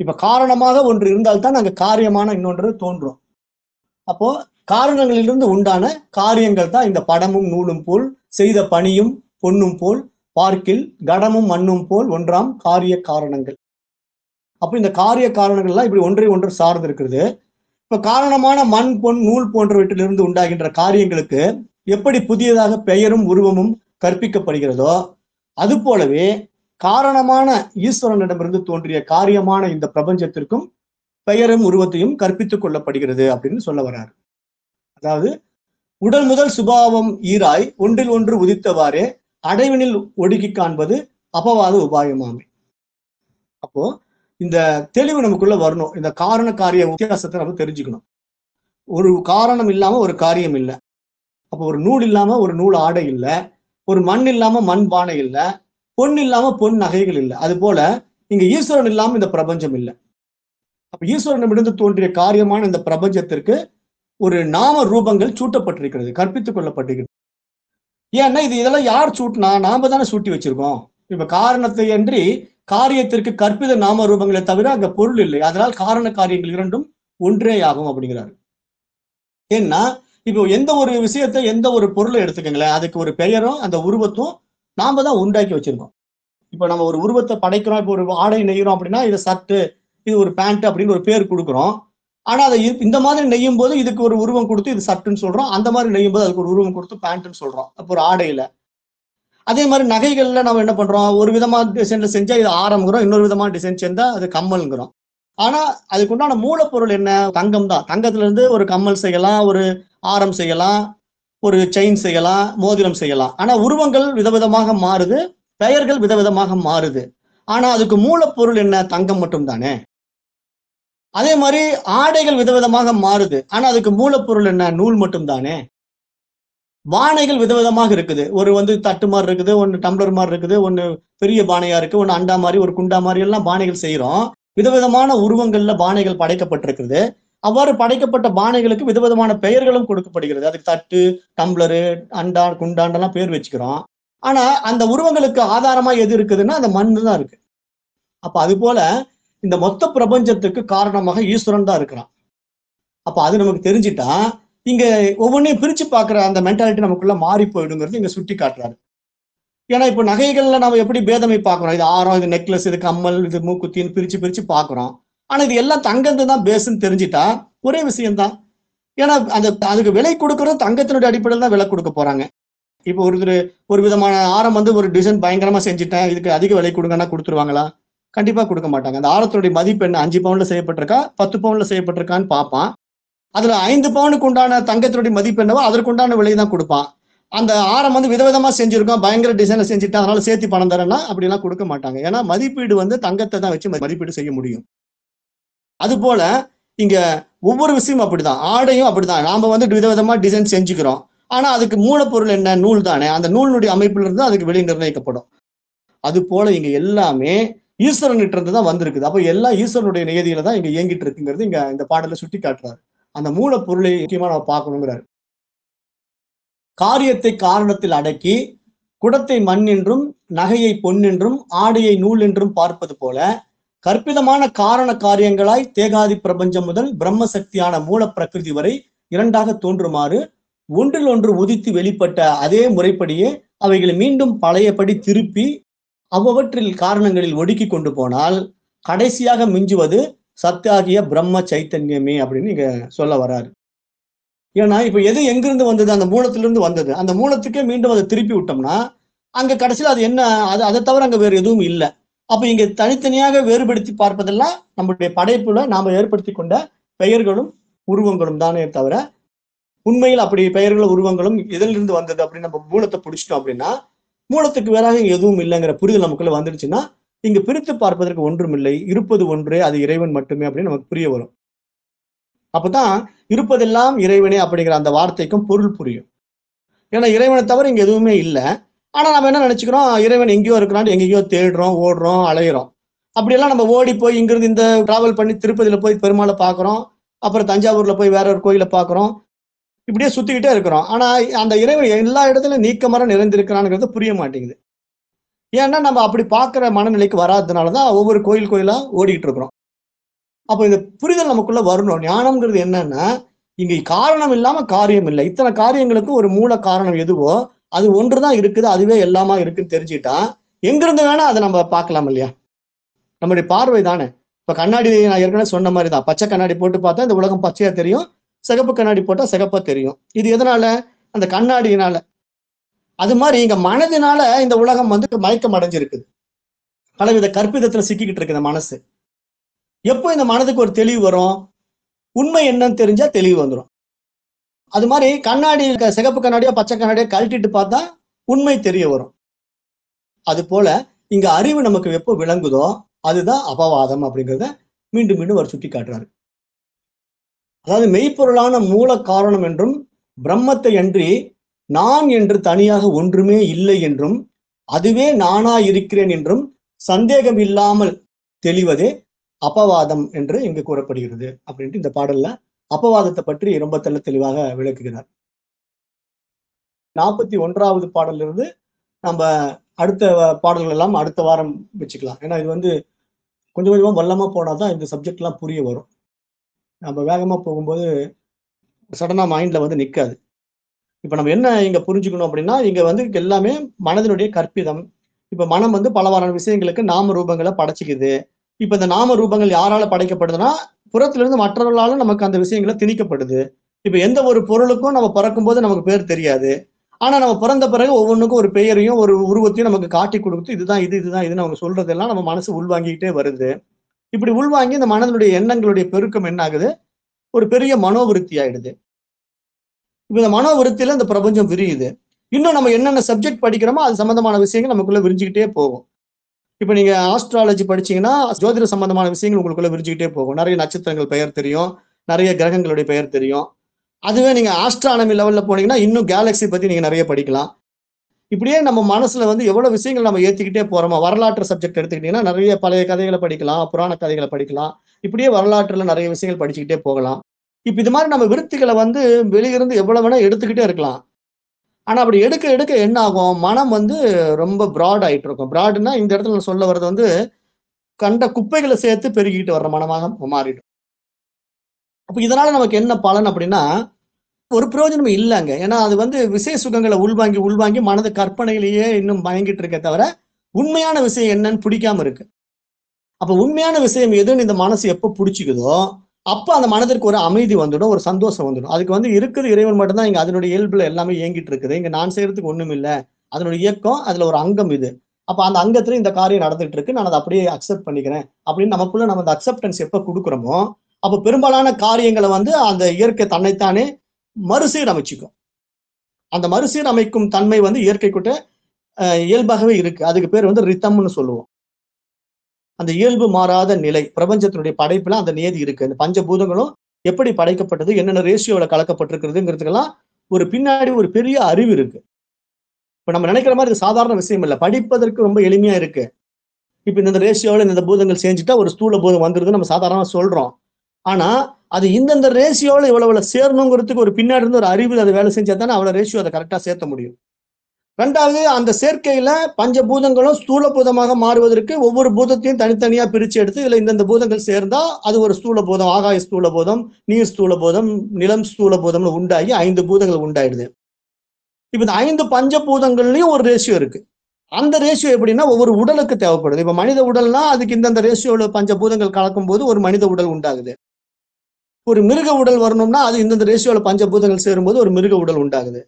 இப்ப காரணமாக ஒன்று இருந்தால்தான் அங்க காரியமான இன்னொன்று தோன்றும். அப்போ காரணங்களிலிருந்து உண்டான காரியங்கள் தான் இந்த படமும் நூலும் போல் செய்த பணியும் பொன்னும் போல் பார்க்கில் கடமும் மண்ணும் போல் ஒன்றாம் காரிய காரணங்கள். அப்போ இந்த காரிய காரணங்கள் எல்லாம் இப்படி ஒன்றை ஒன்று சார்ந்து இருக்கிறது இப்ப காரணமான மண் பொன் நூல் போன்றவற்றிலிருந்து உண்டாகின்ற காரியங்களுக்கு எப்படி புதியதாக பெயரும் உருவமும் கற்பிக்கப்படுகிறதோ அது போலவே காரணமான ஈஸ்வரனிடமிருந்து தோன்றிய காரியமான இந்த பிரபஞ்சத்திற்கும் பெயரும் உருவத்தையும் கற்பித்துக் கொள்ளப்படுகிறது அப்படின்னு சொல்ல வர்றாரு. அதாவது உடல் முதல் சுபாவம் ஈராய் ஒன்றில் ஒன்று உதித்தவாறே அடைவினில் ஒடுக்கி காண்பது அபவாத உபாயமாமே. அப்போ இந்த தெளிவு நமக்குள்ள வரணும். இந்த காரண காரிய வித்தியாசத்தை நம்ம தெரிஞ்சுக்கணும். ஒரு காரணம் இல்லாம ஒரு காரியம் இல்லை. அப்போ ஒரு நூல் இல்லாம ஒரு நூல் ஆடை இல்லை. ஒரு மண் இல்லாம மண் பானை இல்லை. பொன் இல்லாம பொன் நகைகள் இல்லை. அது போல இங்க ஈஸ்வரன் இல்லாம இந்த பிரபஞ்சம் இல்லை. அப்ப ஈஸ்வரனிடமிருந்து தோன்றிய காரியமான இந்த பிரபஞ்சத்திற்கு ஒரு நாம ரூபங்கள் சூட்டப்பட்டிருக்கிறது கற்பித்துக் கொள்ளப்பட்டிருக்கிறது. ஏன்னா இது இதெல்லாம் யார் சூட்டினா நாம தானே சூட்டி வச்சிருக்கோம். இப்ப காரணத்தை அன்றி காரியத்திற்கு கற்பித நாம ரூபங்களை தவிர அங்க பொருள் இல்லை. அதனால் காரண காரியங்கள் இரண்டும் ஒன்றே ஆகும் அப்படிங்கிறாரு. ஏன்னா இப்போ எந்த ஒரு விஷயத்தை எந்த ஒரு பொருளை எடுத்துக்கங்களேன் அதுக்கு ஒரு பெயரும் அந்த உருவத்தும் நாம தான் உண்டாக்கி வச்சிருக்கோம். இப்போ நம்ம ஒரு உருவத்தை படைக்கிறோம் இப்போ ஒரு ஆடை நெய்கிறோம் அப்படின்னா இது சர்ட்டு இது ஒரு பேண்ட் அப்படின்னு ஒரு பேர் கொடுக்குறோம். ஆனா அதை இந்த மாதிரி நெய்யும் போது இதுக்கு ஒரு உருவம் கொடுத்து இது சர்ட்டுன்னு சொல்றோம். அந்த மாதிரி நெய்யும் போது அதுக்கு ஒரு உருவம் கொடுத்து பேண்ட்னு சொல்றோம். அப்போ ஒரு ஆடையில. அதே மாதிரி நகைகள்ல நம்ம என்ன பண்றோம்? ஒரு விதமான டிசைன்ல செஞ்சா இது ஆரம்ங்கிறோம் இன்னொரு விதமான டிசைன் செஞ்சா அது கம்மல்ங்கிறோம். ஆனா அதுக்கு உண்டான மூலப்பொருள் என்ன? தங்கம் தான். தங்கத்துல இருந்து ஒரு கம்மல் செய்யலாம் ஒரு ஆரம் செய்யலாம். ஒரு செயின் செய்யலாம் மோதிரம் செய்யலாம். ஆனா உருவங்கள் விதவிதமாக மாறுது பெயர்கள் விதவிதமாக மாறுது. ஆனா அதுக்கு மூலப்பொருள் என்ன? தங்கம் மட்டும் தானே அதே மாதிரி ஆடைகள் விதவிதமாக மாறுது ஆனா அதுக்கு மூலப்பொருள் என்ன? நூல் மட்டும் தானே பானைகள் விதவிதமாக இருக்குது. ஒரு வந்து தட்டு மாதிரி இருக்குது ஒன்று டம்ளர் மாதிரி இருக்குது ஒன்று பெரிய பானையா இருக்கு ஒன்று அண்டா மாதிரி ஒரு குண்டா மாதிரி எல்லாம் பானைகள் செய்யறோம் விதவிதமான உருவங்கள்ல பானைகள் படைக்கப்பட்டிருக்குது அவ்வாறு படைக்கப்பட்ட பானைகளுக்கு விதவிதமான பெயர்களும் கொடுக்கப்படுகிறது. அதுக்கு தட்டு டம்ளரு அண்டான் குண்டாண்டெல்லாம் பேர் வச்சுக்கிறோம். ஆனா அந்த உருவங்களுக்கு ஆதாரமா எது இருக்குதுன்னா அந்த மண்ணு தான் இருக்கு. அப்ப அது போல இந்த மொத்த பிரபஞ்சத்துக்கு காரணமாக ஈஸ்வரன் தான் இருக்கிறான். அப்ப அது நமக்கு தெரிஞ்சிட்டா இங்க ஒவ்வொன்றையும் பிரிச்சு பாக்குற அந்த மென்டாலிட்டி நமக்குள்ள மாறி போயிடுங்கிறது இங்க சுட்டி காட்டுறாரு. ஏன்னா இப்ப நகைகள்ல நம்ம எப்படி பேதமை பாக்குறோம் இது ஆரம் இது நெக்லஸ் இது கம்மல் இது மூக்குத்தின்னு பிரிச்சு பிரிச்சு பாக்குறோம் ஆனா இது எல்லாம் தங்கத்து தான் பேஸ்ன்னு தெரிஞ்சிட்டா ஒரே விஷயம்தான். ஏன்னா அந்த அதுக்கு விலை கொடுக்கறது தங்கத்தினுடைய அடிப்படையில் தான் விலை கொடுக்க போறாங்க. இப்போ ஒருத்தர் ஒரு விதமான ஆரம் வந்து ஒரு டிசைன் பயங்கரமா செஞ்சுட்டேன் இதுக்கு அதிக விலை கொடுங்கன்னா கொடுத்துருவாங்களா? கண்டிப்பா கொடுக்க மாட்டாங்க. அந்த ஆரத்தினுடைய மதிப்பு என்ன? அஞ்சு பவுன்ல செய்யப்பட்டிருக்கா? பத்து பவுன்ல செய்யப்பட்டிருக்கான்னு பார்ப்பான். அதுல ஐந்து பவுனுக்கு உண்டான தங்கத்தினுடைய மதிப்பு என்னவோ அதற்குண்டான விலை தான் கொடுப்பான். அந்த ஆரம் வந்து விதவிதமா செஞ்சிருக்கோம் பயங்கர டிசைனை செஞ்சுட்டு அதனால சேர்த்து பணம் தரேன்னா அப்படிலாம் கொடுக்க மாட்டாங்க. ஏன்னா மதிப்பீடு வந்து தங்கத்தை தான் வச்சு மதிப்பீடு செய்ய முடியும். அது போல இங்க ஒவ்வொரு விஷயமும் அப்படிதான். ஆடையும் அப்படிதான். நாம வந்து விதவிதமா டிசைன் செஞ்சுக்கிறோம். ஆனா அதுக்கு மூலப்பொருள் என்ன? நூல் தானே. அந்த நூலினுடைய அமைப்புல இருந்து அதுக்கு விலை நிர்ணயிக்கப்படும். அது போல இங்க எல்லாமே ஈஸ்வரன்கிட்ட இருந்து தான் வந்திருக்குது. அப்ப எல்லாம் ஈஸ்வரனுடைய நியதியில தான் இங்க இயங்கிட்டு இருக்குங்கிறது இங்க இந்த பாடல சுட்டி காட்டுறாரு அந்த மூலப்பொருளை முக்கியமா நம்ம பார்க்கணுங்கிறாரு. காரியத்தை காரணத்தில் அடக்கி குடத்தை மண் என்றும் நகையை பொன் என்றும் ஆடையை நூல் என்றும் பார்ப்பது போல கற்பிதமான காரண காரியங்களாய் தேகாதி பிரபஞ்சம் முதல் பிரம்ம சக்தியான மூல பிரகிருதி வரை இரண்டாக தோன்றுமாறு ஒன்றில் ஒன்று உதித்து வெளிப்பட்ட அதே முறைப்படியே அவைகளை மீண்டும் பழையபடி திருப்பி அவ்வவற்றில் காரணங்களில் ஒடுக்கி கொண்டு போனால் கடைசியாக மிஞ்சுவது சத்தாகிய பிரம்ம சைத்தன்யமே அப்படின்னு இங்க சொல்ல வராரு. ஏன்னா இப்ப எது எங்கிருந்து வந்தது? அந்த மூலத்திலிருந்து வந்தது. அந்த மூலத்துக்கே மீண்டும் அதை திருப்பி விட்டோம்னா அங்க கடைசியில் அது என்ன அது அதை தவிர அங்க வேற எதுவும் இல்லை. அப்ப இங்க தனித்தனியாக வேறுபடுத்தி பார்ப்பதெல்லாம் நம்மளுடைய படைப்புல நாம ஏற்படுத்தி கொண்ட பெயர்களும் உருவங்களும் தானே தவிர உண்மையில் அப்படி பெயர்களும் உருவங்களும் இதிலிருந்து வந்தது அப்படின்னு நம்ம மூலத்தை பிடிச்சிட்டோம் அப்படின்னா மூலத்துக்கு வேறாக இங்க எதுவும் இல்லைங்கிற புரிதல் நமக்குள்ள வந்துடுச்சுன்னா இங்க பிரித்து பார்ப்பதற்கு ஒன்றும் இல்லை இருப்பது ஒன்றே அது இறைவன் மட்டுமே அப்படின்னு நமக்கு புரிய வரும். அப்பதான் இருப்பதெல்லாம் இறைவனே அப்படிங்கிற அந்த வார்த்தைக்கும் பொருள் புரியும். ஏன்னா இறைவனை தவிர இங்க எதுவுமே இல்லை. ஆனா நம்ம என்ன நினைச்சுக்கிறோம்? இறைவன் எங்கேயோ இருக்கிறான் எங்கேயோ தேடுறோம் ஓடுறோம் அலையிறோம். அப்படியெல்லாம் நம்ம ஓடி போய் இங்கிருந்து இந்த டிராவல் பண்ணி திருப்பதியில போய் பெருமாளை பார்க்குறோம். அப்புறம் தஞ்சாவூர்ல போய் வேற ஒரு கோயிலை பார்க்குறோம். இப்படியே சுத்திக்கிட்டே இருக்கிறோம். ஆனா அந்த இறைவன் எல்லா இடத்துலயும் நீக்கமரம் நிறைந்திருக்கிறான்ங்கிறது புரிய மாட்டேங்குது. ஏன்னா நம்ம அப்படி பார்க்குற மனநிலைக்கு வராததுனாலதான் ஒவ்வொரு கோயில் கோயிலா ஓடிக்கிட்டு இருக்கிறோம். அப்போ இந்த புரிதல் நமக்குள்ள வரணும். ஞானம்ங்கிறது என்னன்னா இங்க காரணம் இல்லாம காரியம் இல்லை. இத்தனை காரியங்களுக்கும் ஒரு மூல காரணம் எதுவோ அது ஒன்று தான் இருக்குது அதுவே எல்லாமா இருக்குன்னு தெரிஞ்சுட்டா எங்கிருந்து வேணா அதை நம்ம பார்க்கலாம் இல்லையா? நம்முடைய பார்வை தானே. இப்போ கண்ணாடி நான் ஏற்கனவே சொன்ன மாதிரி தான் பச்சை கண்ணாடி போட்டு பார்த்தா இந்த உலகம் பச்சையா தெரியும். சிகப்பு கண்ணாடி போட்டால் சிகப்பா தெரியும். இது எதனால? அந்த கண்ணாடியினால. அது மாதிரி இங்க மனதினால இந்த உலகம் வந்து மயக்கம் அடைஞ்சிருக்குது. பலவித கற்பிதத்துல சிக்கிக்கிட்டு இருக்கு இந்த மனசு. எப்போ இந்த மனதுக்கு ஒரு தெளிவு வரும்? உண்மை என்னன்னு தெரிஞ்சா தெளிவு வந்துடும் அது மாதிரி கண்ணாடி சிகப்பு கண்ணாடியோ பச்சை கண்ணாடியோ கழட்டிட்டு பார்த்தா உண்மை தெரிய வரும். அது போல இங்க அறிவு நமக்கு எப்போ விளங்குதோ அதுதான் அபவாதம் அப்படிங்கிறத மீண்டும் மீண்டும் அவர் சுட்டி காட்டுறாரு அதாவது மெய்ப்பொருளான மூல காரணம் என்றும் பிரம்மத்தை அன்றி நான் என்று தனியாக ஒன்றுமே இல்லை என்றும் அதுவே நானா இருக்கிறேன் என்றும் சந்தேகம் இல்லாமல் தெளிவதே அபவாதம் என்று இங்கு கூறப்படுகிறது அப்படின்ட்டு இந்த பாடல்ல அப்பவாதத்தை பற்றி ரொம்ப தெள்ள தெளிவாக விளக்குகிறார். நாற்பத்தி ஒன்றாவது பாடலிருந்து நம்ம அடுத்த பாடல்கள் எல்லாம் அடுத்த வாரம் வச்சுக்கலாம். ஏன்னா இது வந்து கொஞ்சம் கொஞ்சமாக வல்லமா போனாதான் இந்த சப்ஜெக்ட் எல்லாம் புரிய வரும். நம்ம வேகமா போகும்போது சடனா மைண்ட்ல வந்து நிக்காது. இப்ப நம்ம என்ன இங்க புரிஞ்சுக்கணும் அப்படின்னா இங்க வந்து எல்லாமே மனதினுடைய கற்பிதம். இப்ப மனம் வந்து பலவாறான விஷயங்களுக்கு நாம ரூபங்களை படைச்சிக்குது. இப்ப இந்த நாம ரூபங்கள் யாரால படைக்கப்படுதுன்னா புறத்திலிருந்து மற்றவர்களால நமக்கு அந்த விஷயங்களை திணிக்கப்படுது. இப்ப எந்த ஒரு பொருளுக்கும் நம்ம பிறக்கும்போது நமக்கு பேர் தெரியாது. ஆனா நம்ம பிறந்த பிறகு ஒவ்வொன்றுக்கும் ஒரு பெயரையும் ஒரு உருவத்தையும் நமக்கு காட்டி கொடுத்து இதுதான் இது இதுதான் இதுன்னு அவங்க சொல்றதெல்லாம் நம்ம மனசு உள்வாங்கிக்கிட்டே வருது. இப்படி உள்வாங்கி இந்த மனதனுடைய எண்ணங்களுடைய பெருக்கம் என்ன ஆகுது? ஒரு பெரிய மனோவிருத்தி ஆயிடுது. இப்ப இந்த மனோவிருத்தியில இந்த பிரபஞ்சம் விரியுது. இன்னும் நம்ம என்னென்ன சப்ஜெக்ட் படிக்கிறோமோ அது சம்பந்தமான விஷயங்கள் நமக்குள்ள விரிஞ்சுக்கிட்டே போகும். இப்ப நீங்க ஆஸ்ட்ராலஜி படிச்சீங்கன்னா ஜோதிட சம்பந்தமான விஷயங்கள் உங்களுக்குள்ள விரிஞ்சுக்கிட்டே போகும். நிறைய நட்சத்திரங்கள் பெயர் தெரியும். நிறைய கிரகங்களுடைய பெயர் தெரியும். அதுவே நீங்க ஆஸ்ட்ரானமி லெவல்ல போனீங்கன்னா இன்னும் கேலக்ஸி பத்தி நீங்க நிறைய படிக்கலாம். இப்படியே நம்ம மனசுல வந்து எவ்வளவு விஷயங்கள் நம்ம ஏத்திக்கிட்டே போறோமோ வரலாற்று சப்ஜெக்ட் எடுத்துக்கிட்டீங்கன்னா நிறைய பழைய கதைகளை படிக்கலாம் புராண கதைகளை படிக்கலாம். இப்படியே வரலாற்றுல நிறைய விஷயங்கள் படிச்சுக்கிட்டே போகலாம். இப்ப இது மாதிரி நம்ம விருத்திகளை வந்து வெளியிருந்து எவ்வளவு வேணா எடுத்துக்கிட்டே இருக்கலாம். ஆனா அப்படி எடுக்க எடுக்க என்ன ஆகும் மனம் வந்து ரொம்ப பிராட் ஆயிட்டு இருக்கும் பிராட்னா இந்த இடத்துல நான் சொல்ல வர்றது வந்து கண்ட குப்பைகளை சேர்த்து பெருகிட்டு வர்ற மனமாக மாறிடும். அப்ப இதனால நமக்கு என்ன பலன் அப்படின்னா ஒரு பிரயோஜனமும் இல்லைங்க. ஏன்னா அது வந்து விசய சுகங்களை உள்வாங்கி உள்வாங்கி மனது கற்பனையிலேயே இன்னும் பயங்கிட்டு இருக்க தவிர உண்மையான விஷயம் என்னன்னு பிடிக்காம இருக்கு. அப்ப உண்மையான விஷயம் எதுன்னு இந்த மனசு எப்ப பிடிச்சிக்குதோ அப்ப அந்த மனதிற்கு ஒரு அமைதி வந்துடும் ஒரு சந்தோஷம் வந்துடும். அதுக்கு வந்து இருக்குது இறைவன் மட்டும்தான் இங்க அதனுடைய இயல்புல எல்லாமே இயங்கிட்டு இருக்குது. இங்க நான் செய்யறதுக்கு ஒண்ணும் இல்லை. அதனுடைய இயக்கம் அதுல ஒரு அங்கம் இது. அப்ப அந்த அங்கத்துல இந்த காரியம் நடந்துட்டு இருக்கு. நான் அதை அப்படியே அக்செப்ட் பண்ணிக்கிறேன். அப்படின்னு நமக்குள்ள நம்ம அந்த அக்செப்டன்ஸ் எப்ப கொடுக்குறோமோ அப்ப பெரும்பாலான காரியங்களை வந்து அந்த இயற்கை தன்னைத்தானே மறுசீரமைச்சுக்கும் அந்த மறுசீரமைக்கும் தன்மை வந்து இயற்கைக்கிட்ட அஹ், இயல்பாகவே இருக்கு. அதுக்கு பேர் வந்து ரித்தம்னு சொல்லுவோம். அந்த இயல்பு மாறாத நிலை பிரபஞ்சத்தினுடைய படைப்புல அந்த நியதி இருக்கு. அந்த பஞ்சபூதங்களும் எப்படி படைக்கப்பட்டது என்னென்ன ரேஷியோல கலக்கப்பட்டிருக்கிறதுங்கிறதுக்கெல்லாம் ஒரு பின்னாடி ஒரு பெரிய அறிவு இருக்கு. இப்ப நம்ம நினைக்கிற மாதிரி இது சாதாரண விஷயம் இல்லை. படிப்பதற்கு ரொம்ப எளிமையா இருக்கு. இப்ப இந்த ரேஷியோவில் இந்த பூதங்கள் செஞ்சுட்டா ஒரு ஸ்தூல பூதம் வந்துருது நம்ம சாதாரணமா சொல்றோம். ஆனா அது இந்தந்த ரேஷியோல இவ்வளவு இவ்வளவு சேரணுங்கிறதுக்கு ஒரு பின்னாடி இருந்து ஒரு அறிவு அதை வேலை செஞ்சா தானே அவ்வளவு ரேஷியோ அதை கரெக்டா சேர்த்த முடியும். ரெண்டாவது அந்த சேர்க்கையில பஞ்சபூதங்களும் ஸ்தூல பூதமாக மாறுவதற்கு ஒவ்வொரு பூதத்தையும் தனித்தனியா பிரிச்சு எடுத்து இதுல இந்தந்த பூதங்கள் சேர்ந்தா அது ஒரு ஸ்தூல பூதம் ஆகாய ஸ்தூல பூதம் நீர் ஸ்தூல பூதம் நிலம் ஸ்தூல பூதம்னு உண்டாகி ஐந்து பூதங்கள் உண்டாயிடுது. இப்ப இந்த ஐந்து பஞ்சபூதங்கள்லயும் ஒரு ரேஷியோ இருக்கு. அந்த ரேஷியோ எப்படின்னா ஒவ்வொரு உடலுக்கு தேவைப்படுது. இப்ப மனித உடல்னா அதுக்கு இந்தந்த ரேஷியோல பஞ்சபூதங்கள் கலக்கும் போது ஒரு மனித உடல் உண்டாகுது. ஒரு மிருக உடல் வரணும்னா அது இந்தந்த ரேஷியோல பஞ்சபூதங்கள் சேரும்போது ஒரு மிருக உடல் உண்டாகுது.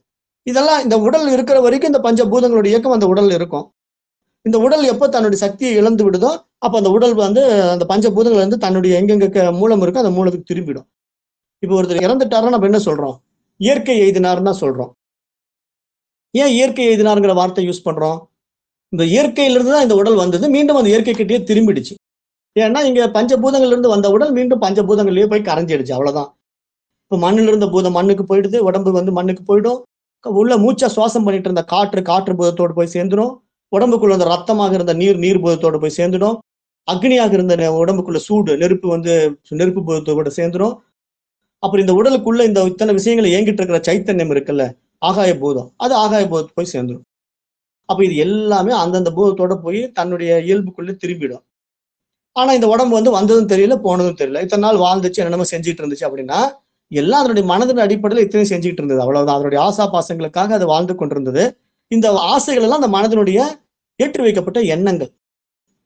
இதெல்லாம் இந்த உடல் இருக்கிற வரைக்கும் இந்த பஞ்சபூதங்களுடைய இயக்கம் அந்த உடல் இருக்கும். இந்த உடல் எப்போ தன்னுடைய சக்தியை இழந்து விடுதோ அப்போ அந்த உடல் வந்து அந்த பஞ்சபூதங்கள் வந்து தன்னுடைய எங்கெங்க க- மூலம் இருக்கோ அந்த மூலத்துக்கு திரும்பிடும். இப்போ ஒருத்தர் இறந்துட்டாருன்னா நம்ம என்ன சொல்றோம்? இயற்கை எய்தினார்னு தான் சொல்றோம். ஏன் இயற்கை எய்தினாருங்கிற வார்த்தை யூஸ் பண்றோம்? இந்த இயற்கையிலிருந்து தான் இந்த உடல் வந்தது. மீண்டும் அந்த இயற்கை கிட்டேயே திரும்பிடுச்சு. ஏன்னா இங்க பஞ்சபூதங்கள்ல இருந்து வந்த உடல் மீண்டும் பஞ்சபூதங்கள்லயே போய் கரைஞ்சிடுச்சு. அவ்வளவுதான். இப்போ மண்ணில் இருந்த பூதம் மண்ணுக்கு போயிடுது. உடம்பு வந்து மண்ணுக்கு போயிடும். உள்ள மூச்சா சுவாசம் பண்ணிட்டு இருந்த காற்று காற்று பூதத்தோடு போய் சேர்ந்துடும். உடம்புக்குள்ள அந்த ரத்தமாக இருந்த நீர் நீர் பூதத்தோடு போய் சேர்ந்துடும். அக்னியாக இருந்த நெ- உடம்புக்குள்ள சூடு நெருப்பு வந்து நெருப்பு பூதத்தோட சேர்ந்துடும். அப்புறம் இந்த உடலுக்குள்ள இந்த இத்தனை விஷயங்களை இயங்கிட்டு இருக்கிற சைத்தன்யம் இருக்குல்ல ஆகாய பூதம் அது ஆகாய பூதத்து போய் சேர்ந்துடும். அப்ப இது எல்லாமே அந்தந்த பூதத்தோட போய் தன்னுடைய இயல்புக்குள்ளே திரும்பிடும். ஆனா இந்த உடம்பு வந்து வந்ததும் தெரியல போனதும் தெரியல. இத்தனை நாள் வாழ்ந்துச்சு என்னென்னமோ செஞ்சுட்டு இருந்துச்சு அப்படின்னா எல்லாம் அதனுடைய மனதின் அடிப்படையில் இத்தனையும் செஞ்சுக்கிட்டு இருந்தது. அவ்வளவுதான். அதனுடைய ஆசா பாசங்களுக்காக அது வாழ்ந்து கொண்டிருந்தது. இந்த ஆசைகள் எல்லாம் அந்த மனதினுடைய ஏற்றி வைக்கப்பட்ட எண்ணங்கள்.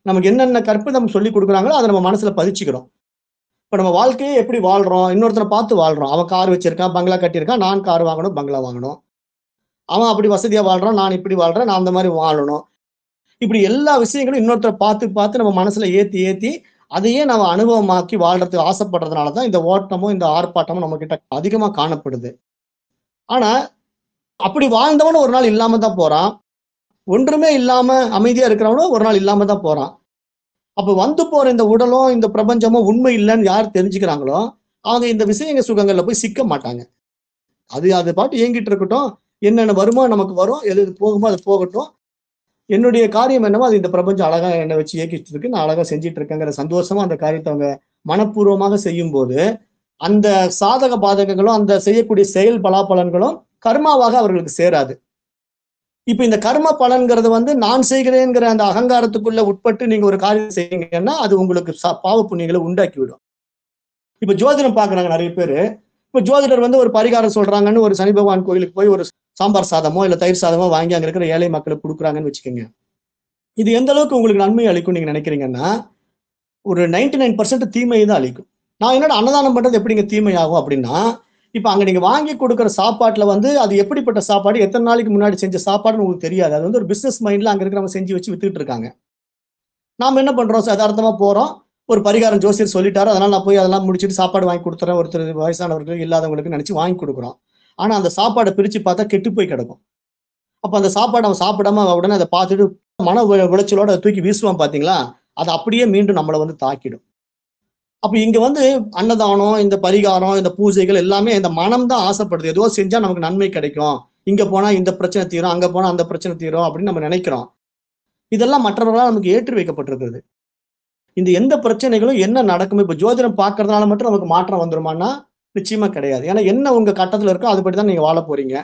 நமக்கு என்னென்ன கற்பிதம் சொல்லி கொடுக்குறாங்களோ அதை நம்ம மனசுல பதிச்சுக்கிறோம். இப்ப நம்ம வாழ்க்கையை எப்படி வாழ்றோம்? இன்னொருத்தனை பார்த்து வாழ்றோம். அவன் கார் வச்சிருக்கான் பங்களா கட்டியிருக்கான் நான் கார் வாங்கணும் பங்களா வாங்கணும். அவன் அப்படி வசதியா வாழ்றான் நான் இப்படி வாழ்றேன் நான் அந்த மாதிரி வாழணும். இப்படி எல்லா விஷயங்களும் இன்னொருத்தரை பார்த்து பார்த்து நம்ம மனசுல ஏத்தி ஏத்தி அதையே நம்ம அனுபவமாக்கி வாழ்றதுக்கு ஆசைப்படுறதுனால தான் இந்த ஓட்டமும் இந்த ஆர்ப்பாட்டமும் நம்ம கிட்ட அதிகமா காணப்படுது. ஆனா அப்படி வாழ்ந்தவனும் ஒரு நாள் இல்லாம தான் போறான். ஒன்றுமே இல்லாம அமைதியா இருக்கிறவனும் ஒரு நாள் இல்லாம தான் போறான். அப்ப வந்து போற இந்த உடலும் இந்த பிரபஞ்சமும் உண்மை இல்லைன்னு யார் தெரிஞ்சுக்கிறாங்களோ அவங்க இந்த விஷயங்க சுகங்கள்ல போய் சிக்க மாட்டாங்க. அது அது பாட்டு இயங்கிட்டு இருக்கட்டும். என்னென்ன வருமோ நமக்கு வரும். எது எது போகுமோ அது போகட்டும். என்னுடைய காரியம் என்னவோ அது இந்த பிரபஞ்சம் அழகா என்னை வச்சு இயக்கிட்டு இருக்கு நான் அழகா செஞ்சிட்டு இருக்கேங்கிற சந்தோஷமா அந்த காரியத்தை அவங்க மனப்பூர்வமாக செய்யும் போது அந்த சாதக பாதகங்களும் அந்த செய்யக்கூடிய செயல் பலாபலன்களும் கர்மாவாக அவர்களுக்கு சேராது. இப்ப இந்த கர்ம பலன்கிறது வந்து நான் செய்கிறேங்கிற அந்த அகங்காரத்துக்குள்ள உட்பட்டு நீங்க ஒரு காரியம் செய்யுங்கன்னா அது உங்களுக்கு பாவ புண்ணியங்களை உண்டாக்கி விடும் இப்ப ஜோதிடம் பாக்குறாங்க நிறைய பேரு. இப்ப ஜோதிடர் வந்து ஒரு பரிகாரம் சொல்றாங்கன்னு ஒரு சனி பகவான் கோயிலுக்கு போய் ஒரு சாம்பார் சாதமோ இல்லை தயிர் சாதமோ வாங்கி அங்கே இருக்கிற ஏழை மக்களுக்கு கொடுக்குறாங்கன்னு வச்சுக்கோங்க. இது எந்த அளவுக்கு உங்களுக்கு நன்மை அளிக்கும் நீங்க நினைக்கிறீங்கன்னா ஒரு 99% நைன் பர்சன்ட் தீமையை தான் அளிக்கும். நான் என்னோட அன்னதானம் பண்றது எப்படிங்க தீமை ஆகும் அப்படின்னா இப்போ அங்கே நீங்க வாங்கி கொடுக்குற சாப்பாட்டில் வந்து அது எப்படிப்பட்ட சாப்பாடு எத்தனை நாளைக்கு முன்னாடி செஞ்ச சாப்பாடுன்னு உங்களுக்கு தெரியாது. அது வந்து ஒரு பிசினஸ் மைண்ட்ல அங்கே இருக்கிறவங்க செஞ்சு வச்சு வித்துக்கிட்டு இருக்காங்க. நாம என்ன பண்றோம்? சாதாரணமாக போறோம். ஒரு பரிகாரம் ஜோசியர் சொல்லிட்டாரு. அதனால நான் போய் அதெல்லாம் முடிச்சுட்டு சாப்பாடு வாங்கி கொடுத்துறேன். ஒருத்தர் வயசானவர்கள் இல்லாதவங்களுக்கு நினைச்சு வாங்கி கொடுக்குறோம். ஆனா அந்த சாப்பாடை பிரிச்சு பார்த்தா கெட்டு போய் கிடக்கும். அப்ப அந்த சாப்பாடு அவன் சாப்பிடாம உடனே அதை பார்த்துட்டு மன விளைச்சலோட அதை தூக்கி வீசுவான் பாத்தீங்களா? அது அப்படியே மீண்டும் நம்மளை வந்து தாக்கிடும். அப்ப இங்க வந்து அன்னதானம் இந்த பரிகாரம் இந்த பூஜைகள் எல்லாமே இந்த மனம் தான் ஆசைப்படுது. ஏதோ செஞ்சா நமக்கு நன்மை கிடைக்கும். இங்க போனா இந்த பிரச்சனை தீரும் அங்க போனா அந்த பிரச்சனை தீரும் அப்படின்னு நம்ம நினைக்கிறோம். இதெல்லாம் மற்றவர்களால் நமக்கு ஏற்றி வைக்கப்பட்டிருக்கிறது. இந்த எந்த பிரச்சனைகளும் என்ன நடக்கும் இப்ப ஜோதிடம் பார்க்கறதுனால மட்டும் நமக்கு மாற்றம் வந்துருமானா நிச்சயமா கிடையாது. ஏன்னா என்ன உங்க கட்டத்துல இருக்கோ அதுபடி தான் நீங்க வாழ போறீங்க.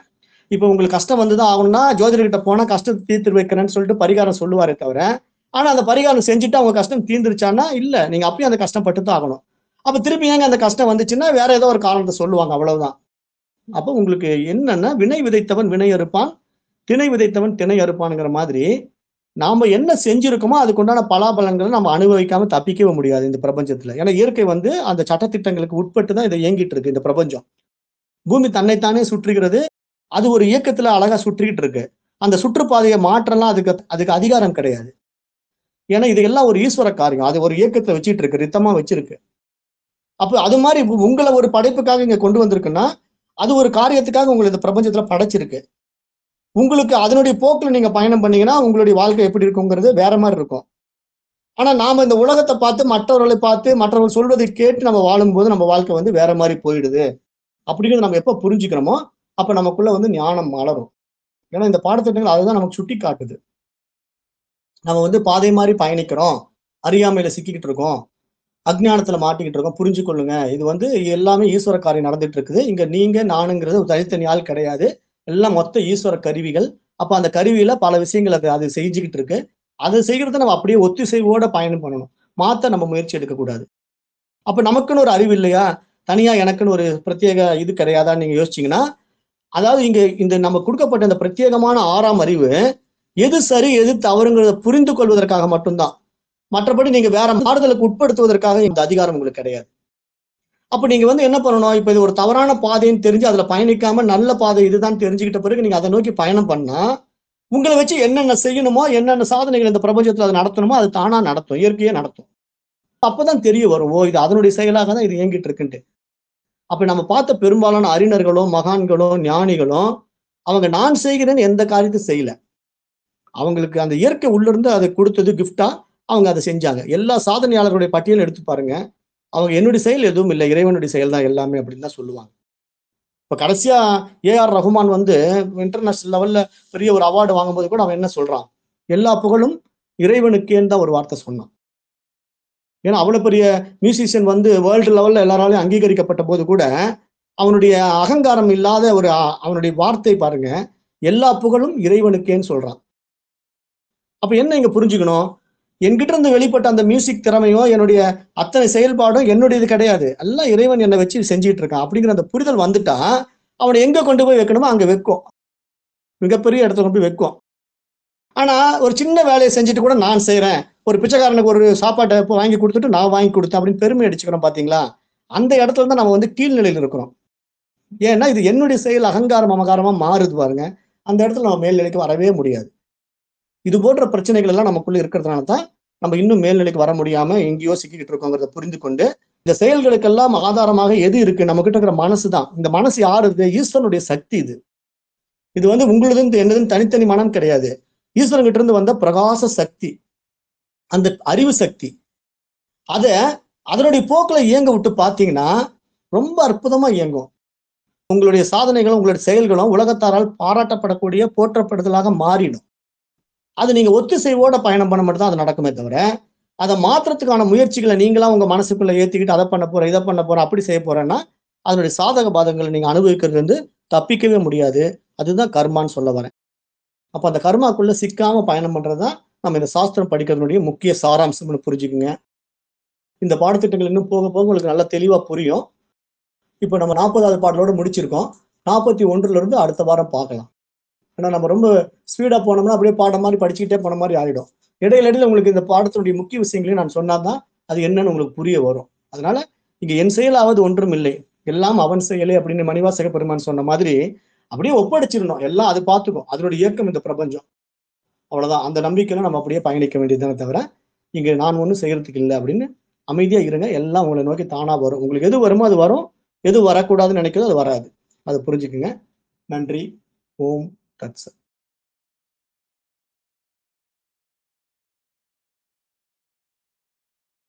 இப்போ உங்களுக்கு கஷ்டம் வந்துதான் ஆகணும்னா ஜோதிடர்கிட்ட போனா கஷ்டத்தை தீர்த்து வைக்கிறேன்னு சொல்லிட்டு பரிகாரம் சொல்லுவாரே தவிர ஆனா அந்த பரிகாரம் செஞ்சுட்டு அவங்க கஷ்டம் தீர்ந்துருச்சான்னா இல்ல. நீங்க அப்பயும் அந்த கஷ்டப்பட்டு தான் ஆகணும். அப்ப திருப்பி ஏங்க அந்த கஷ்டம் வந்துச்சுன்னா வேற ஏதோ ஒரு காரணத்தை சொல்லுவாங்க. அவ்வளவுதான். அப்ப உங்களுக்கு என்னன்னா வினை விதைத்தவன் வினை அறுப்பான் திணை விதைத்தவன் திணை அறுப்பானுங்கிற மாதிரி நாம என்ன செஞ்சிருக்கோமோ அதுக்குண்டான பலாபலன்களை நம்ம அனுபவிக்காம தப்பிக்கவே முடியாது இந்த பிரபஞ்சத்துல. ஏன்னா இயற்கை வந்து அந்த சட்டத்திட்டங்களுக்கு உட்பட்டு தான் இதை இயங்கிட்டு இருக்கு இந்த பிரபஞ்சம். பூமி தன்னைத்தானே சுற்றுகிறது அது ஒரு இயக்கத்துல அழகா சுற்றிக்கிட்டு இருக்கு அந்த சுற்றுப்பாதையை மாற்றலாம் அதுக்கு அதுக்கு அதிகாரம் கிடையாது. ஏன்னா இது எல்லாம் ஒரு ஈஸ்வர காரியம். அது ஒரு இயக்கத்துல வச்சுட்டு இருக்கு ரித்தமா வச்சிருக்கு. அப்ப அது மாதிரி உங்களை ஒரு படைப்புக்காக இங்க கொண்டு வந்திருக்குன்னா அது ஒரு காரியத்துக்காக உங்களை இந்த பிரபஞ்சத்துல படைச்சிருக்கு. உங்களுக்கு அதனுடைய போக்கில் நீங்க பயணம் பண்ணீங்கன்னா உங்களுடைய வாழ்க்கை எப்படி இருக்குங்கிறது வேற மாதிரி இருக்கும். ஆனா நாம இந்த உலகத்தை பார்த்து மற்றவர்களை பார்த்து மற்றவர்கள் சொல்வதை கேட்டு நம்ம வாழும்போது நம்ம வாழ்க்கை வந்து வேற மாதிரி போயிடுது. அப்படிங்கிறது நம்ம எப்ப புரிஞ்சுக்கிறோமோ அப்ப நமக்குள்ள வந்து ஞானம் மலரும். ஏன்னா இந்த பாடத்திட்டங்கள் அதுதான் நமக்கு சுட்டி காட்டுது. நம்ம வந்து பாதை மாதிரி பயணிக்கிறோம். அறியாமையில சிக்கிக்கிட்டு இருக்கோம். அஜ்ஞானத்துல மாட்டிக்கிட்டு இருக்கோம். புரிஞ்சு கொள்ளுங்க இது வந்து எல்லாமே ஈஸ்வர காரியம் நடந்துட்டு இருக்குது. இங்க நீங்க நானுங்கிறது ஒரு தனித்தனி ஆள் கிடையாது. எல்லாம் மொத்த ஈஸ்வர கருவிகள். அப்ப அந்த கருவியில பல விஷயங்கள் அது அது செஞ்சுக்கிட்டு இருக்கு. அதை செய்கிறத நம்ம அப்படியே ஒத்திசைவோட பயணம் பண்ணணும். மாத்த நம்ம முயற்சி எடுக்கக்கூடாது அப்ப நமக்குன்னு ஒரு அறிவு இல்லையா? தனியா எனக்குன்னு ஒரு பிரத்யேக இது கிடையாதான்னு நீங்க யோசிச்சீங்கன்னா அதாவது இங்க இந்த நம்ம கொடுக்கப்பட்ட இந்த பிரத்யேகமான ஆறாம் அறிவு எது சரி எது தவறுங்கிறத புரிந்து கொள்வதற்காக மட்டும்தான். மற்றபடி நீங்க வேற மாறுதலுக்கு உட்படுத்துவதற்காக இந்த அதிகாரம் உங்களுக்கு கிடையாது. அப்ப நீங்க வந்து என்ன பண்ணணும்? இப்ப இது ஒரு தவறான பாதைன்னு தெரிஞ்சு அதுல பயணிக்காம நல்ல பாதை இதுதான் தெரிஞ்சுக்கிட்ட பிறகு நீங்க அதை நோக்கி பயணம் பண்ணா உங்களை வச்சு என்னென்ன செய்யணுமோ என்னென்ன சாதனைகள் இந்த பிரபஞ்சத்துல அது நடத்தணுமோ அது தானா நடத்தும் இயற்கையே நடத்தும். அப்பதான் தெரிய வரும் ஓ இது அதனுடைய செயலாக தான் இது இயங்கிட்டு இருக்குன்ட்டு. அப்ப நம்ம பார்த்த பெரும்பாலான அறிஞர்களும் மகான்களும் ஞானிகளும் அவங்க நான் செய்கிறேன்னு எந்த காரியத்தையும் செய்யல. அவங்களுக்கு அந்த இயற்கை உள்ளிருந்து அதை கொடுத்தது கிஃப்டா அவங்க அதை செஞ்சாங்க. எல்லா சாதனையாளர்களுடைய பட்டியல் எடுத்து பாருங்க. அவங்க என்னுடைய செயல் எதுவும் இல்லை. இறைவனுடைய செயல் தான் எல்லாமே அப்படின்னு தான் சொல்லுவாங்க. இப்போ கடைசியா ஏஆர் ரஹ்மான் வந்து இன்டர்நேஷனல் லெவல்ல பெரிய ஒரு அவார்டு வாங்கும்போது கூட அவன் என்ன சொல்றான்? எல்லா புகழும் இறைவனுக்கேன்னு தான் ஒரு வார்த்தை சொன்னான். ஏன்னா அவ்வளோ பெரிய மியூசிஷியன் வந்து வேர்ல்டு லெவலில் எல்லாராலையும் அங்கீகரிக்கப்பட்ட போது கூட அவனுடைய அகங்காரம் இல்லாத ஒரு அவனுடைய வார்த்தை பாருங்க. எல்லா புகழும் இறைவனுக்கேன்னு சொல்றான். அப்ப என்ன இங்க புரிஞ்சுக்கணும்? என்கிட்ட இருந்து வெளிப்பட்ட அந்த மியூசிக் திறமையோ என்னுடைய அத்தனை செயல்பாடும் என்னுடையது கிடையாது. எல்லாம் இறைவன் என்னை வச்சு செஞ்சுட்டு இருக்கான். அப்படிங்கிற அந்த புரிதல் வந்துட்டா அவனை எங்க கொண்டு போய் வைக்கணுமோ அங்க வைக்கும். மிகப்பெரிய இடத்துல கொண்டு போய் வைக்கும். ஆனா ஒரு சின்ன வேலையை செஞ்சுட்டு கூட நான் செய்யறேன் ஒரு பிச்சைக்காரனுக்கு ஒரு சாப்பாட்டை இப்போ வாங்கி கொடுத்துட்டு நான் வாங்கி கொடுத்தேன் அப்படின்னு பெருமை அடிச்சுக்கிறோம் பாத்தீங்களா? அந்த இடத்துல தான் நம்ம வந்து கீழ்நிலையில் இருக்கிறோம். ஏன்னா இது என்னுடைய செயல் அகங்காரம் அமகாரமா மாறுது பாருங்க. அந்த இடத்துல நம்ம மேல்நிலைக்கு வரவே முடியாது. இது போன்ற பிரச்சனைகள் எல்லாம் நமக்குள்ள இருக்கிறதுனால தான் நம்ம இன்னும் மேல்நிலைக்கு வர முடியாம எங்கேயோ சிக்கிக்கிட்டு இருக்கோங்கிறத புரிந்து கொண்டு இந்த செயல்களுக்கெல்லாம் ஆதாரமாக எது இருக்கு? நம்ம கிட்ட இருக்கிற மனசு தான் இந்த மனசு யாரு? இது ஈஸ்வரனுடைய சக்தி இது. இது வந்து உங்களது என்னதுன்னு தனித்தனி மனம் கிடையாது. ஈஸ்வரன் கிட்ட இருந்து வந்த பிரகாச சக்தி. அந்த அறிவு சக்தி. அத அதனுடைய போக்கில் இயங்க விட்டு பாத்தீங்கன்னா ரொம்ப அற்புதமா இயங்கும். உங்களுடைய சாதனைகளும் உங்களுடைய செயல்களும் உலகத்தாரால் பாராட்டப்படக்கூடிய போற்றப்படுதலாக மாறிடும். அது நீங்க ஒத்திசைவோட பயணம் பண்ண மட்டும் தான் அது நடக்குமே தவிர அதை மாற்றத்துக்கான முயற்சிகளை நீங்களா உங்க மனசுக்குள்ள ஏத்திக்கிட்டு அதை பண்ண போறேன் இதை பண்ண போறேன் அப்படி செய்ய போறேன்னா அதனுடைய சாதக பாதங்களை நீங்க அனுபவிக்கிறது வந்து தப்பிக்கவே முடியாது. அதுதான் கர்மான்னு சொல்ல வரேன். அப்ப அந்த கர்மாக்குள்ள சிக்காம பயணம் பண்றதுதான் நம்ம இந்த சாஸ்திரம் படிக்கிறதுனுடைய முக்கிய சாராம்சம்னு புரிஞ்சுக்குங்க. இந்த பாடத்திட்டங்கள் இன்னும் போக போக உங்களுக்கு நல்லா தெளிவா புரியும். இப்போ நம்ம நாற்பதாவது பாடலோட முடிச்சிருக்கோம். நாற்பத்தி ஒன்றுல இருந்து அடுத்த வாரம் பார்க்கலாம். ஏன்னா நம்ம ரொம்ப ஸ்பீடாக போனோம்னா அப்படியே பாடம் மாதிரி படிச்சுக்கிட்டே போன மாதிரி ஆகிடும் இடையில இடையில உங்களுக்கு இந்த பாடத்தினுடைய முக்கிய விஷயங்களையும் நான் சொன்னாதான் அது என்னன்னு உங்களுக்கு புரிய வரும். அதனால இங்க என் செயலாவது ஒன்றும் இல்லை. எல்லாம் அவன் செயலே அப்படின்னு மணிவாசக பெருமான் சொன்ன மாதிரி அப்படியே ஒப்படைச்சிடணும். எல்லாம் அது பார்த்துக்கும். அதனுடைய இயக்கம் இந்த பிரபஞ்சம். அவ்வளவுதான். அந்த நம்பிக்கையில நம்ம அப்படியே பயணிக்க வேண்டியதுதானே தவிர இங்க நான் ஒன்றும் செய்யறதுக்கு இல்லை அப்படின்னு அமைதியா இருங்க. எல்லாம் உங்களை நோக்கி தானா வரும். உங்களுக்கு எது வருமோ அது வரும். எது வரக்கூடாதுன்னு நினைக்கிறதோ அது வராது. அதை புரிஞ்சுக்குங்க. நன்றி. ஓம் 各自。